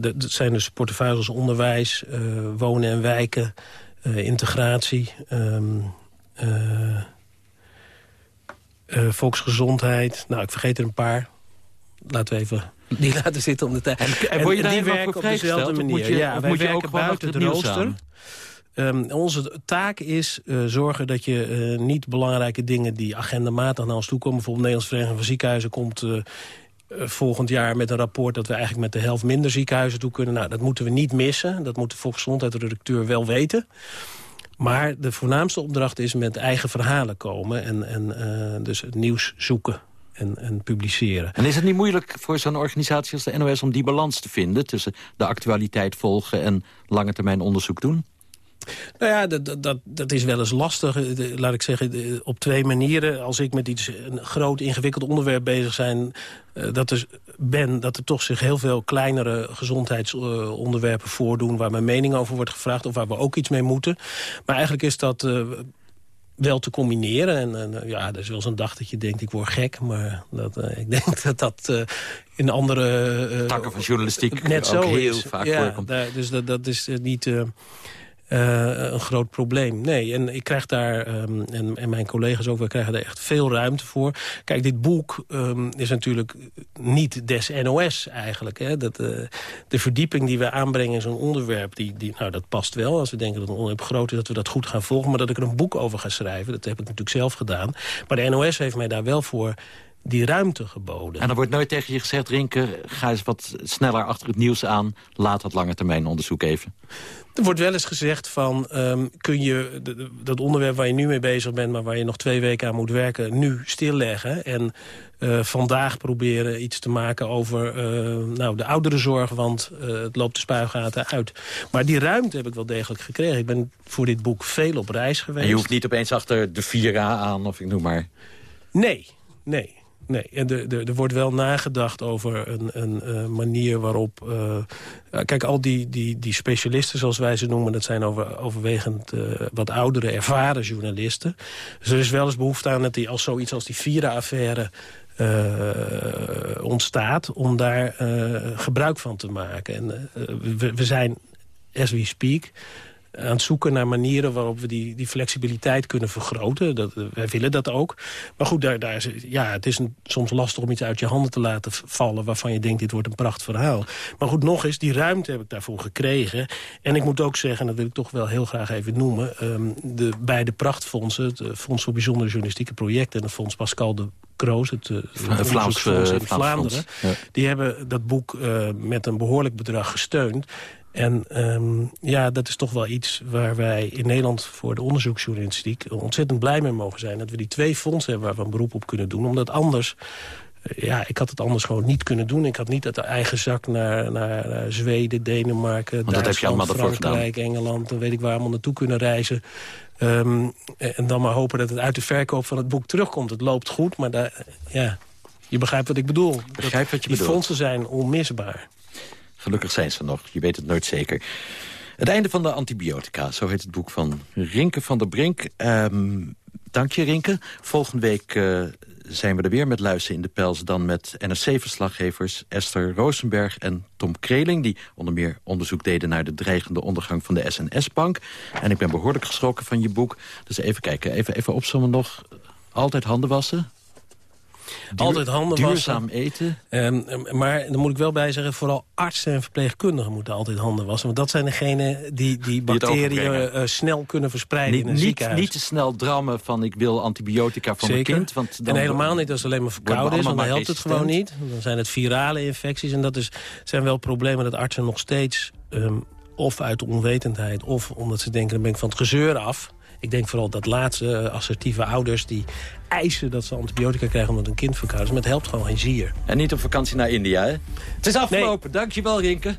Dat zijn dus portefeuilles onderwijs, uh, wonen en wijken, integratie, um, volksgezondheid. Nou, ik vergeet er een paar. Laten we even die laten zitten om de tijd. En, en, word je en die werken op dezelfde manier. Moet je, ja, wij moet je werken ook buiten het de rooster. Um, onze taak is uh, zorgen dat je uh, niet belangrijke dingen die agendamatig naar ons toe komen. Bijvoorbeeld Nederlands Vereniging van Ziekenhuizen komt uh, volgend jaar met een rapport... dat we eigenlijk met de helft minder ziekenhuizen toe kunnen. Nou, dat moeten we niet missen. Dat moet de volksgezondheidsredacteur wel weten. Maar de voornaamste opdracht is met eigen verhalen komen. En, en dus het nieuws zoeken en, en, publiceren. En is het niet moeilijk voor zo'n organisatie als de NOS... om die balans te vinden tussen de actualiteit volgen... en lange termijn onderzoek doen? Nou ja, dat, dat, dat is wel eens lastig. Laat ik zeggen, op twee manieren. Als ik met iets, een groot ingewikkeld onderwerp bezig zijn, dat er ben... dat er toch zich heel veel kleinere gezondheidsonderwerpen voordoen... waar mijn mening over wordt gevraagd of waar we ook iets mee moeten. Maar eigenlijk is dat wel te combineren. En, en ja, er is wel eens een dag dat je denkt, ik word gek. Maar dat, ik denk dat dat in andere... Takken van journalistiek net zo heel is. vaak ja, voorkomt. daar- dus dat, dat is niet... eh, een groot probleem. Nee, en ik krijg daar, ehm, en, en mijn collega's ook, we krijgen daar echt veel ruimte voor. Kijk, dit boek ehm, is natuurlijk niet des NOS eigenlijk. Hè. Dat, eh, de verdieping die we aanbrengen in zo'n onderwerp, die, die, nou, dat past wel. Als we denken dat een onderwerp groot is, dat we dat goed gaan volgen. Maar dat ik er een boek over ga schrijven, dat heb ik natuurlijk zelf gedaan. Maar de NOS heeft mij daar wel voor die ruimte geboden. En er wordt nooit tegen je gezegd, Rinke, ga eens wat sneller achter het nieuws aan. Laat dat lange termijn onderzoek even. Er wordt wel eens gezegd van, ehm, kun je dat onderwerp waar je nu mee bezig bent... maar waar je nog twee weken aan moet werken, nu stilleggen... en eh, vandaag proberen iets te maken over eh, nou, de ouderenzorg... want eh, het loopt de spuigaten uit. Maar die ruimte heb ik wel degelijk gekregen. Ik ben voor dit boek veel op reis geweest. En je hoeft niet opeens achter de 4A aan, of ik noem maar. Nee, nee. Nee, en er- er wordt wel nagedacht over een, een eh, manier waarop... eh, kijk, al die, die, die specialisten, zoals wij ze noemen... dat zijn over, overwegend eh, wat oudere, ervaren journalisten. Dus er is wel eens behoefte aan dat die, als zoiets als die Vira-affaire... ontstaat, om daar gebruik van te maken. En we zijn, as we speak aan het zoeken naar manieren waarop we die, die flexibiliteit kunnen vergroten. Dat, eh, wij willen dat ook. Maar goed, daar, daar is, ja, het is een, soms lastig om iets uit je handen te laten vallen... waarvan je denkt, dit wordt een pracht verhaal. Maar goed, nog eens, die ruimte heb ik daarvoor gekregen. En ik moet ook zeggen, en dat wil ik toch wel heel graag even noemen... ehm, de beide prachtfondsen, het eh, Fonds voor Bijzondere Journalistieke Projecten... en het Fonds Pascal de Kroos, het Vlaams, onderzoeksfonds in eh, Vlaanderen... Ja. die hebben dat boek eh, met een behoorlijk bedrag gesteund... En ehm, ja, dat is toch wel iets waar wij in Nederland voor de onderzoeksjournalistiek ontzettend blij mee mogen zijn. Dat we die twee fondsen hebben waar we een beroep op kunnen doen. Omdat anders, eh, ja, ik had het anders gewoon niet kunnen doen. Ik had niet uit de eigen zak naar, naar, naar Zweden, Denemarken, Want Duitsland. Frankrijk, Engeland. Dan weet ik waar allemaal naartoe kunnen reizen. Ehm, en dan maar hopen dat het uit de verkoop van het boek terugkomt. Het loopt goed, maar daar, ja, je begrijpt wat ik bedoel. Begrijp wat je die bedoelt. fondsen zijn onmisbaar. Gelukkig zijn ze nog, je weet het nooit zeker. Het einde van de antibiotica, zo heet het boek van Rinke van der Brink. Ehm, dank je, Rinke. Volgende week eh, zijn we er weer met Luisteren in de Pels... dan met NRC-verslaggevers Esther Rosenberg en Tom Kreling... die onder meer onderzoek deden naar de dreigende ondergang van de SNS-bank. En ik ben behoorlijk geschrokken van je boek. Dus even kijken, even, even opzommen nog. Altijd handen wassen? Duur- Altijd handen wassen. Duurzaam eten? Ehm, maar dan moet ik wel bij zeggen, vooral artsen en verpleegkundigen moeten altijd handen wassen. Want dat zijn degenen die die bacteriën eh, snel kunnen verspreiden Niet, in een niet, ziekenhuis. niet te snel drammen van ik wil antibiotica voor mijn kind. Want dan en helemaal niet als het alleen maar verkouden is, want dan helpt het gewoon niet. Dan zijn het virale infecties en dat is, zijn wel problemen dat artsen nog steeds... ehm, of uit onwetendheid of omdat ze denken, dan ben ik van het gezeur af... Ik denk vooral dat laatste eh, assertieve ouders die eisen dat ze antibiotica krijgen omdat een kind verkouden is. Maar het helpt gewoon geen zier. En niet op vakantie naar India, hè? Het is afgelopen. Dankjewel, Rinke.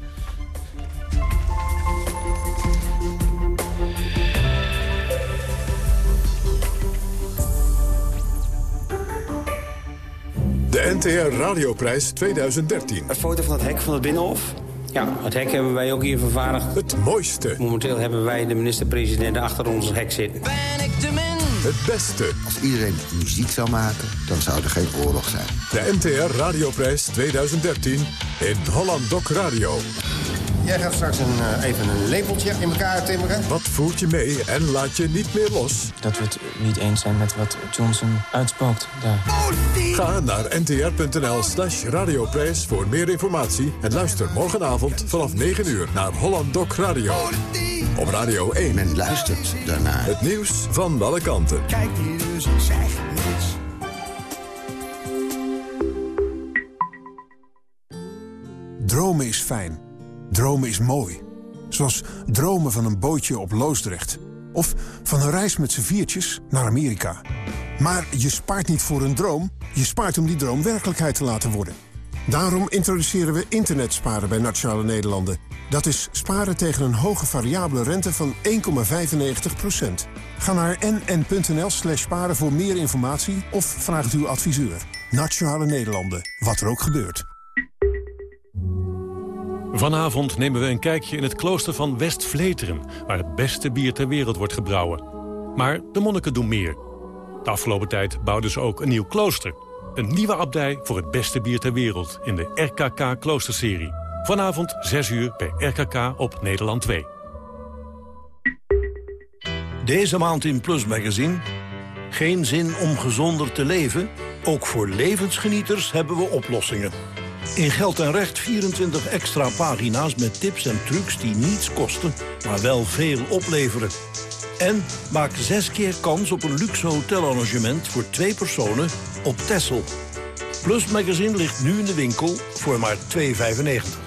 De NTR Radioprijs 2013. Een foto van het hek van het Binnenhof. Ja, het hek hebben wij ook hier vervaardigd. Het mooiste. Momenteel hebben wij de minister-president achter ons hek zitten. Het beste. Als iedereen muziek zou maken, dan zou er geen oorlog zijn. De NTR Radioprijs 2013 in Holland Doc Radio. Jij gaat straks een, eh, even een lepeltje in elkaar timmeren. Wat voert je mee en laat je niet meer los? Dat we het niet eens zijn met wat Johnson uitspookt daar. Ga naar ntr.nl slash radioprijs voor meer informatie... en luister morgenavond vanaf 9 uur naar Holland Doc Radio. Op Radio 1. Men luistert daarnaar. Het nieuws van alle kanten. Kijk hier dus, zeg niks. Dromen is fijn. Dromen is mooi. Zoals dromen van een bootje op Loosdrecht. Of van een reis met z'n viertjes naar Amerika. Maar je spaart niet voor een droom. Je spaart om die droom werkelijkheid te laten worden. Daarom introduceren we internetsparen bij Nationale Nederlanden. Dat is sparen tegen een hoge variabele rente van 1,95%. Ga naar nn.nl slash sparen voor meer informatie of vraag uw adviseur. Nationale Nederlanden, wat er ook gebeurt. Vanavond nemen we een kijkje in het klooster van West-Vleteren... waar het beste bier ter wereld wordt gebrouwen. Maar de monniken doen meer. De afgelopen tijd bouwden ze ook een nieuw klooster. Een nieuwe abdij voor het beste bier ter wereld in de RKK Kloosterserie. Vanavond 6 uur bij RKK op Nederland 2. Deze maand in Plus Magazine. Geen zin om gezonder te leven? Ook voor levensgenieters hebben we oplossingen. In Geld en Recht 24 extra pagina's met tips en trucs die niets kosten, maar wel veel opleveren. En maak zes keer kans op een luxe hotelarrangement voor twee personen op Texel. Plus Magazine ligt nu in de winkel voor maar 2,95.